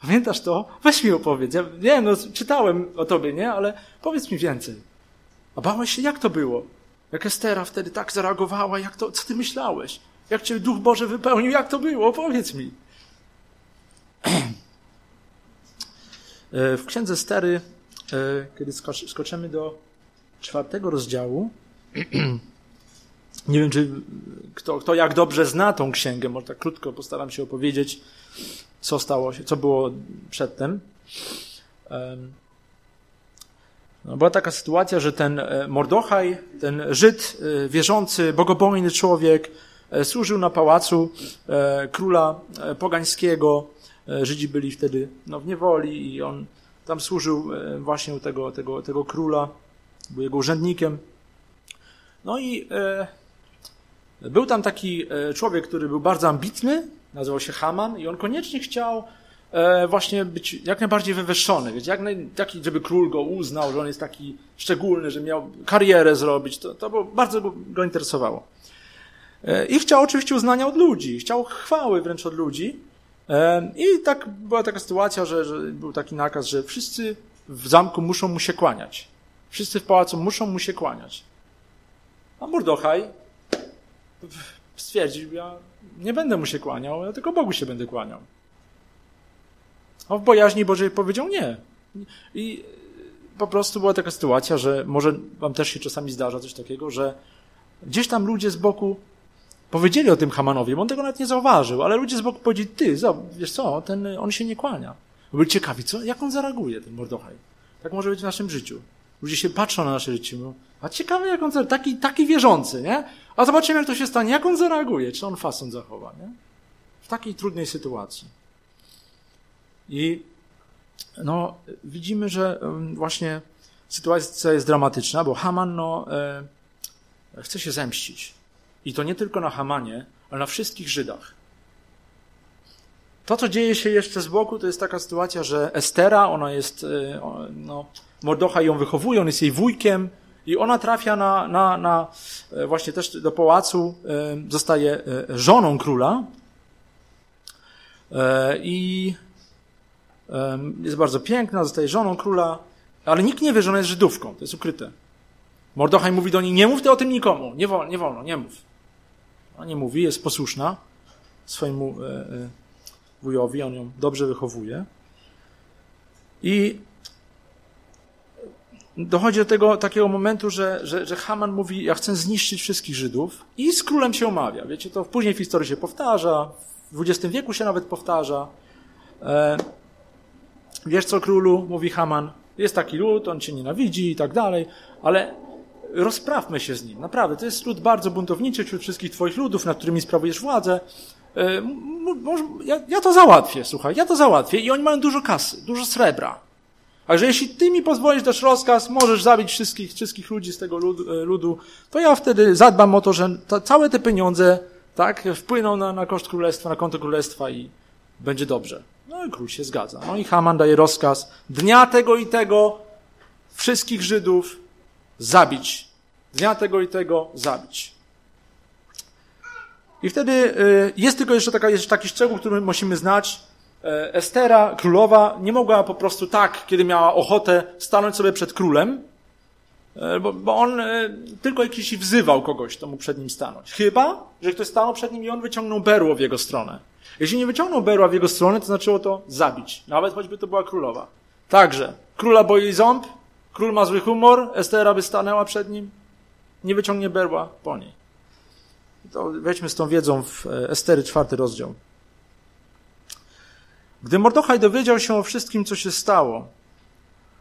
Pamiętasz to? Weź mi opowiedz. Ja, nie no, czytałem o tobie, nie? Ale powiedz mi więcej. A bałeś się, jak to było? Jak Estera wtedy tak zareagowała, jak to, co ty myślałeś? Jak cię Duch Boży wypełnił, jak to było? Powiedz mi. E, w księdze Stery, e, kiedy skoczymy do czwartego rozdziału, nie wiem, czy kto, kto jak dobrze zna tą księgę, może tak krótko postaram się opowiedzieć, co stało się, co było przedtem. No, była taka sytuacja, że ten e, Mordochaj, ten Żyd, wierzący, bogobojny człowiek, służył na pałacu króla pogańskiego, E, Żydzi byli wtedy no, w niewoli i on tam służył e, właśnie u tego, tego, tego króla, był jego urzędnikiem. No i e, był tam taki e, człowiek, który był bardzo ambitny, nazywał się Haman i on koniecznie chciał e, właśnie być jak najbardziej wywyższony, wiecie, jak naj, taki, żeby król go uznał, że on jest taki szczególny, że miał karierę zrobić, to, to bardzo go interesowało. E, I chciał oczywiście uznania od ludzi, chciał chwały wręcz od ludzi. I tak była taka sytuacja, że, że był taki nakaz, że wszyscy w zamku muszą mu się kłaniać. Wszyscy w pałacu muszą mu się kłaniać. A Mordochaj stwierdził, ja nie będę mu się kłaniał, ja tylko Bogu się będę kłaniał. A w bojaźni Bożej powiedział nie. I po prostu była taka sytuacja, że może wam też się czasami zdarza coś takiego, że gdzieś tam ludzie z boku Powiedzieli o tym Hamanowi, bo on tego nawet nie zauważył, ale ludzie z boku powiedzieli, ty, wiesz co, ten, on się nie kłania. Byli ciekawi, co, jak on zareaguje, ten Mordochaj. Tak może być w naszym życiu. Ludzie się patrzą na nasze życie, mówią, a ciekawe jak on zareaguje, taki, taki wierzący, nie? A zobaczymy jak to się stanie, jak on zareaguje, czy on fason zachowa, nie? W takiej trudnej sytuacji. I no, widzimy, że właśnie sytuacja jest dramatyczna, bo Haman, no, e, chce się zemścić. I to nie tylko na Hamanie, ale na wszystkich Żydach. To, co dzieje się jeszcze z boku, to jest taka sytuacja, że Estera, ona jest, e, no, Mordocha ją wychowuje, on jest jej wujkiem i ona trafia na, na, na e, właśnie też do pałacu, zostaje żoną króla i jest bardzo piękna, zostaje żoną króla, ale nikt nie wie, że ona jest Żydówką, to jest ukryte. Mordochaj mówi do niej, nie mów ty o tym nikomu, nie wolno, nie, wolno, nie mów. Ona nie mówi, jest posłuszna swojemu wujowi, on ją dobrze wychowuje. I dochodzi do tego takiego momentu, że, że, że Haman mówi, ja chcę zniszczyć wszystkich Żydów i z królem się omawia. Wiecie, to później w historii się powtarza, w XX wieku się nawet powtarza. Wiesz co, królu, mówi Haman, jest taki lud, on cię nienawidzi i tak dalej, ale rozprawmy się z nim. Naprawdę, to jest lud bardzo buntowniczy wśród wszystkich twoich ludów, nad którymi sprawujesz władzę. E, ja, ja to załatwię, słuchaj, ja to załatwię i oni mają dużo kasy, dużo srebra. Także jeśli ty mi pozwolisz dać rozkaz, możesz zabić wszystkich, wszystkich ludzi z tego ludu, e, ludu, to ja wtedy zadbam o to, że ta, całe te pieniądze tak, wpłyną na, na koszt królestwa, na konto królestwa i będzie dobrze. No i król się zgadza. No i Haman daje rozkaz dnia tego i tego wszystkich Żydów zabić. Dnia tego i tego zabić. I wtedy y, jest tylko jeszcze, taka, jeszcze taki szczegół, który musimy znać. E, Estera, królowa, nie mogła po prostu tak, kiedy miała ochotę, stanąć sobie przed królem, e, bo, bo on e, tylko jakiś wzywał kogoś, to mógł przed nim stanąć. Chyba, że ktoś stanął przed nim i on wyciągnął berło w jego stronę. Jeśli nie wyciągnął berła w jego stronę, to znaczyło to zabić. Nawet choćby to była królowa. Także, króla boi ząb, król ma zły humor, Estera by stanęła przed nim, nie wyciągnie berła po niej. To weźmy z tą wiedzą w e, Estery, czwarty rozdział. Gdy Mordochaj dowiedział się o wszystkim, co się stało,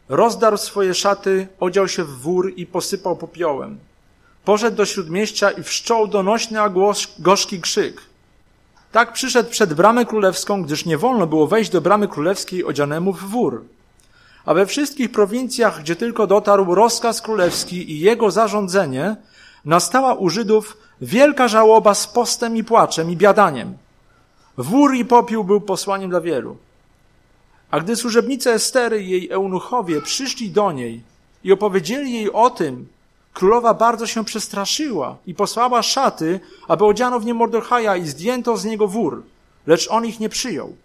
rozdarł swoje szaty, odział się w wór i posypał popiołem. Poszedł do śródmieścia i wszczął donośny, a gorzki krzyk. Tak przyszedł przed bramę królewską, gdyż nie wolno było wejść do bramy królewskiej odzianemu w wór. A we wszystkich prowincjach, gdzie tylko dotarł rozkaz królewski i jego zarządzenie, nastała u Żydów wielka żałoba z postem i płaczem i biadaniem. Wór i popiół był posłaniem dla wielu. A gdy służebnice Estery i jej eunuchowie przyszli do niej i opowiedzieli jej o tym, królowa bardzo się przestraszyła i posłała szaty, aby odziano w nie Mordechaja i zdjęto z niego wór, lecz on ich nie przyjął.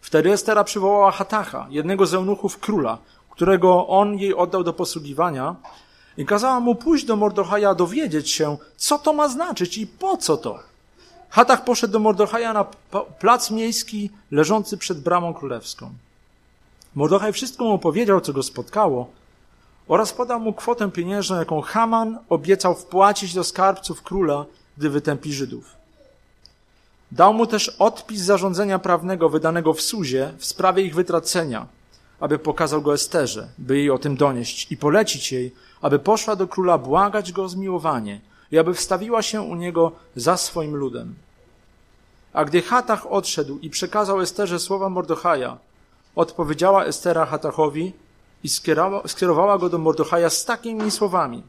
Wtedy Estera przywołała Hatacha, jednego z eunuchów króla, którego on jej oddał do posługiwania i kazała mu pójść do Mordochaja dowiedzieć się, co to ma znaczyć i po co to. Hatach poszedł do Mordochaja na plac miejski leżący przed bramą królewską. Mordochaj wszystko mu opowiedział, co go spotkało oraz podał mu kwotę pieniężną, jaką Haman obiecał wpłacić do skarbców króla, gdy wytępi Żydów. Dał mu też odpis zarządzenia prawnego wydanego w Suzie w sprawie ich wytracenia, aby pokazał go Esterze, by jej o tym donieść i polecić jej, aby poszła do króla błagać go o zmiłowanie i aby wstawiła się u niego za swoim ludem. A gdy Hatach odszedł i przekazał Esterze słowa Mordochaja, odpowiedziała Estera Hatachowi i skierowała go do Mordochaja z takimi słowami.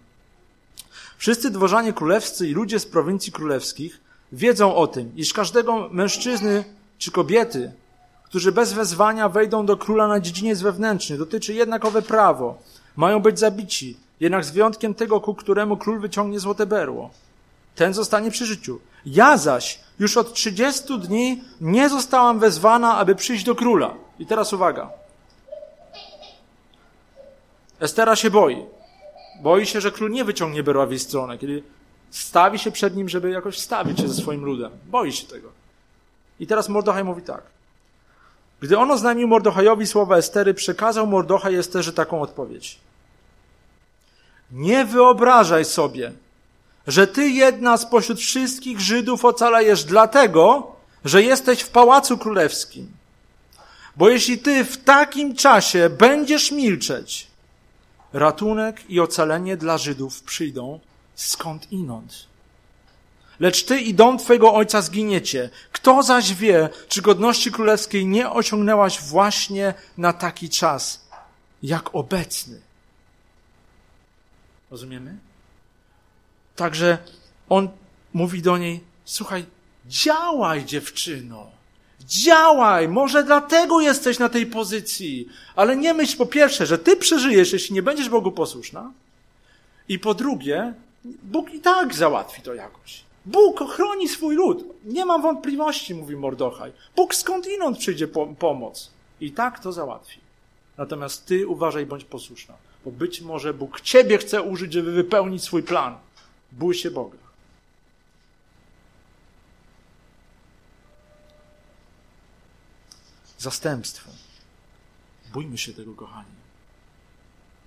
Wszyscy dworzanie królewscy i ludzie z prowincji królewskich wiedzą o tym, iż każdego mężczyzny czy kobiety, którzy bez wezwania wejdą do króla na dziedziniec wewnętrzny, dotyczy jednakowe prawo, mają być zabici, jednak z wyjątkiem tego, ku któremu król wyciągnie złote berło. Ten zostanie przy życiu. Ja zaś już od trzydziestu dni nie zostałam wezwana, aby przyjść do króla. I teraz uwaga. Estera się boi. Boi się, że król nie wyciągnie berła w jej stronę, kiedy stawi się przed nim, żeby jakoś stawić się ze swoim ludem. Boi się tego. I teraz Mordochaj mówi tak. Gdy on oznajmił Mordochajowi słowa Estery, przekazał Mordochaj Esterze taką odpowiedź. Nie wyobrażaj sobie, że ty jedna spośród wszystkich Żydów ocalejesz dlatego, że jesteś w pałacu królewskim. Bo jeśli ty w takim czasie będziesz milczeć, ratunek i ocalenie dla Żydów przyjdą skąd inąd. Lecz ty i dom twojego ojca zginiecie. Kto zaś wie, czy godności królewskiej nie osiągnęłaś właśnie na taki czas, jak obecny? Rozumiemy? Także on mówi do niej, słuchaj, działaj dziewczyno, działaj, może dlatego jesteś na tej pozycji, ale nie myśl po pierwsze, że ty przeżyjesz, jeśli nie będziesz Bogu posłuszna i po drugie, Bóg i tak załatwi to jakoś. Bóg ochroni swój lud. Nie mam wątpliwości, mówi Mordochaj. Bóg skądinąd przyjdzie po pomoc. I tak to załatwi. Natomiast ty uważaj, bądź posłuszna. Bo być może Bóg ciebie chce użyć, żeby wypełnić swój plan. Bój się Boga. Zastępstwo. Bójmy się tego, kochani.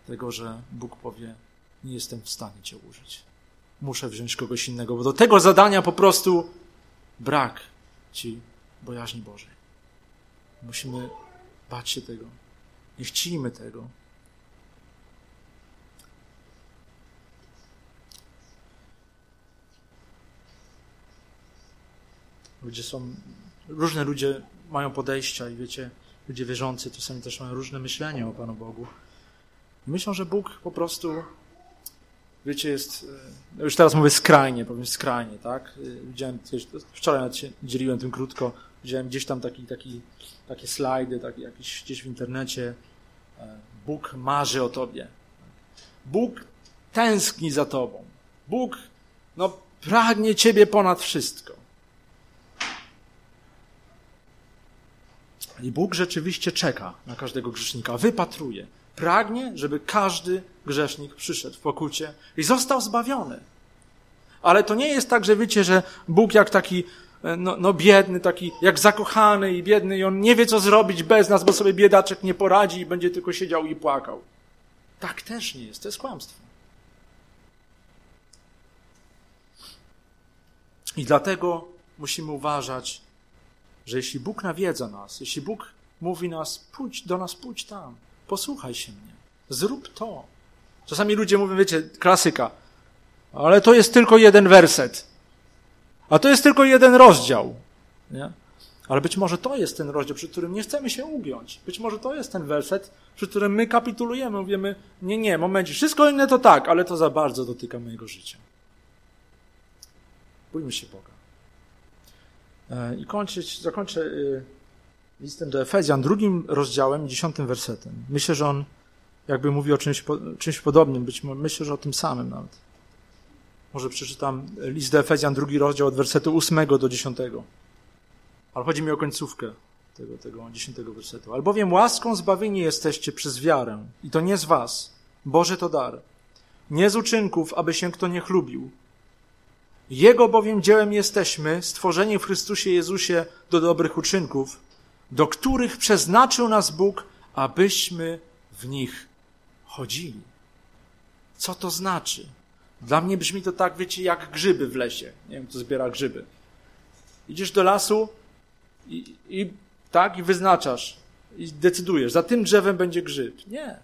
Tego, że Bóg powie, nie jestem w stanie cię użyć. Muszę wziąć kogoś innego, bo do tego zadania po prostu brak ci bojaźni Bożej. Musimy bać się tego. Nie chcilijmy tego. Ludzie są, różne ludzie mają podejścia i wiecie, ludzie wierzący czasami też mają różne myślenie o Panu Bogu. Myślą, że Bóg po prostu, wiecie, jest, e, już teraz mówię skrajnie, powiem skrajnie, tak? E, widziałem, wczoraj nawet się dzieliłem tym krótko, widziałem gdzieś tam taki, taki, takie slajdy, taki, jakieś gdzieś w internecie. E, Bóg marzy o tobie. Bóg tęskni za tobą. Bóg, no, pragnie ciebie ponad wszystko. I Bóg rzeczywiście czeka na każdego grzesznika, wypatruje. Pragnie, żeby każdy grzesznik przyszedł w pokucie i został zbawiony. Ale to nie jest tak, że wiecie, że Bóg jak taki e, no, no biedny, taki jak zakochany i biedny i on nie wie, co zrobić bez nas, bo sobie biedaczek nie poradzi i będzie tylko siedział i płakał. Tak też nie jest. To jest kłamstwo. I dlatego musimy uważać, że jeśli Bóg nawiedza nas, jeśli Bóg mówi nas, pójdź do nas, pójdź tam, posłuchaj się mnie, zrób to. Czasami ludzie mówią, wiecie, klasyka, ale to jest tylko jeden werset, a to jest tylko jeden rozdział. Nie? Ale być może to jest ten rozdział, przy którym nie chcemy się ugiąć. Być może to jest ten werset, przy którym my kapitulujemy, mówimy, nie, nie, momencie, wszystko inne to tak, ale to za bardzo dotyka mojego życia. Bójmy się Boga. E, I kończyć, zakończę y, listem do Efezjan, drugim rozdziałem, dziesiątym wersetem. Myślę, że on jakby mówi o czymś, czymś podobnym, być może, myślę, że o tym samym nawet. Może przeczytam list do Efezjan, drugi rozdział od wersetu ósmego do dziesiątego. Ale chodzi mi o końcówkę tego, tego dziesiątego wersetu. Albowiem łaską zbawieni jesteście przez wiarę. I to nie z was. Boże to dar. Nie z uczynków, aby się kto nie chlubił. Jego bowiem dziełem jesteśmy, stworzeni w Chrystusie Jezusie do dobrych uczynków, do których przeznaczył nas Bóg, abyśmy w nich chodzili. Co to znaczy? Dla mnie brzmi to tak, wiecie, jak grzyby w lesie. Nie wiem, kto zbiera grzyby. Idziesz do lasu i, i tak, i wyznaczasz, i decydujesz, za tym drzewem będzie grzyb. Nie.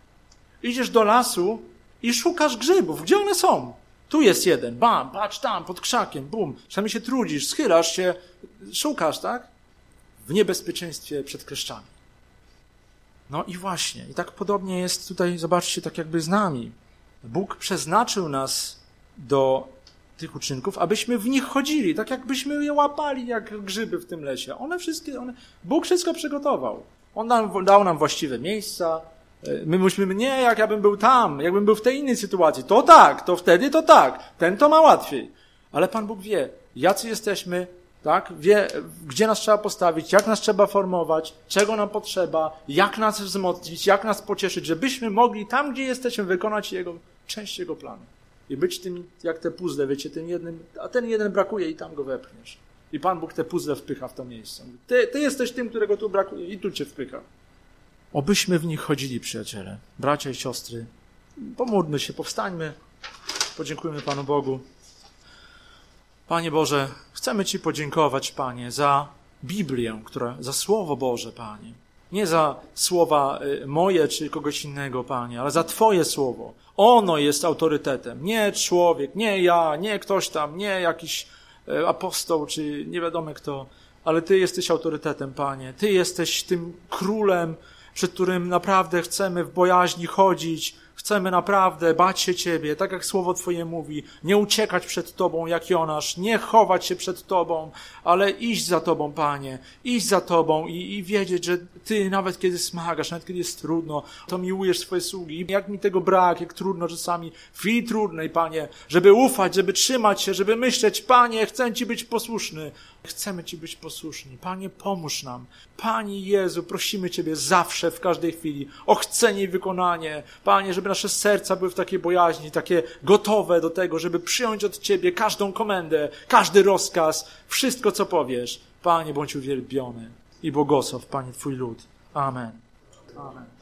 Idziesz do lasu i szukasz grzybów. Gdzie one są? Tu jest jeden, bam, patrz tam, pod krzakiem, bum. Czasami się trudzisz, schylasz się, szukasz, tak? W niebezpieczeństwie przed kleszczami. No i właśnie, i tak podobnie jest tutaj, zobaczcie, tak jakby z nami. Bóg przeznaczył nas do tych uczynków, abyśmy w nich chodzili, tak jakbyśmy je łapali jak grzyby w tym lesie. One wszystkie, one, Bóg wszystko przygotował. On nam, dał nam właściwe miejsca, My myślimy, nie, jak ja bym był tam, jakbym był w tej innej sytuacji, to tak, to wtedy to tak, ten to ma łatwiej. Ale Pan Bóg wie, jacy jesteśmy, tak? Wie, gdzie nas trzeba postawić, jak nas trzeba formować, czego nam potrzeba, jak nas wzmocnić, jak nas pocieszyć, żebyśmy mogli tam, gdzie jesteśmy, wykonać jego, część Jego planu. I być tym, jak te puzzle, wiecie, tym jednym, a ten jeden brakuje i tam go wepchniesz. I Pan Bóg te puzzle wpycha w to miejsce. Ty, ty jesteś tym, którego tu brakuje i tu cię wpycha. Obyśmy w nich chodzili, przyjaciele, bracia i siostry. Pomódlmy się, powstańmy, podziękujmy Panu Bogu. Panie Boże, chcemy Ci podziękować, Panie, za Biblię, która, za Słowo Boże, Panie. Nie za słowa y, moje czy kogoś innego, Panie, ale za Twoje słowo. Ono jest autorytetem. Nie człowiek, nie ja, nie ktoś tam, nie jakiś y, apostoł czy nie wiadomo kto, ale Ty jesteś autorytetem, Panie. Ty jesteś tym królem, przed którym naprawdę chcemy w bojaźni chodzić, chcemy naprawdę bać się Ciebie, tak jak Słowo Twoje mówi, nie uciekać przed Tobą jak Jonasz, nie chować się przed Tobą, ale iść za Tobą, Panie, iść za Tobą i, i wiedzieć, że Ty nawet kiedy smagasz, nawet kiedy jest trudno, to miłujesz swoje sługi. Jak mi tego brak, jak trudno czasami, w chwili trudnej, Panie, żeby ufać, żeby trzymać się, żeby myśleć, Panie, chcę Ci być posłuszny. Chcemy Ci być posłuszni. Panie, pomóż nam. Panie Jezu, prosimy Ciebie zawsze, w każdej chwili, o chcenie i wykonanie. Panie, żeby nasze serca były w takiej bojaźni, takie gotowe do tego, żeby przyjąć od Ciebie każdą komendę, każdy rozkaz, wszystko, co powiesz. Panie, bądź uwielbiony i błogosław, Panie, Twój lud. Amen. Amen.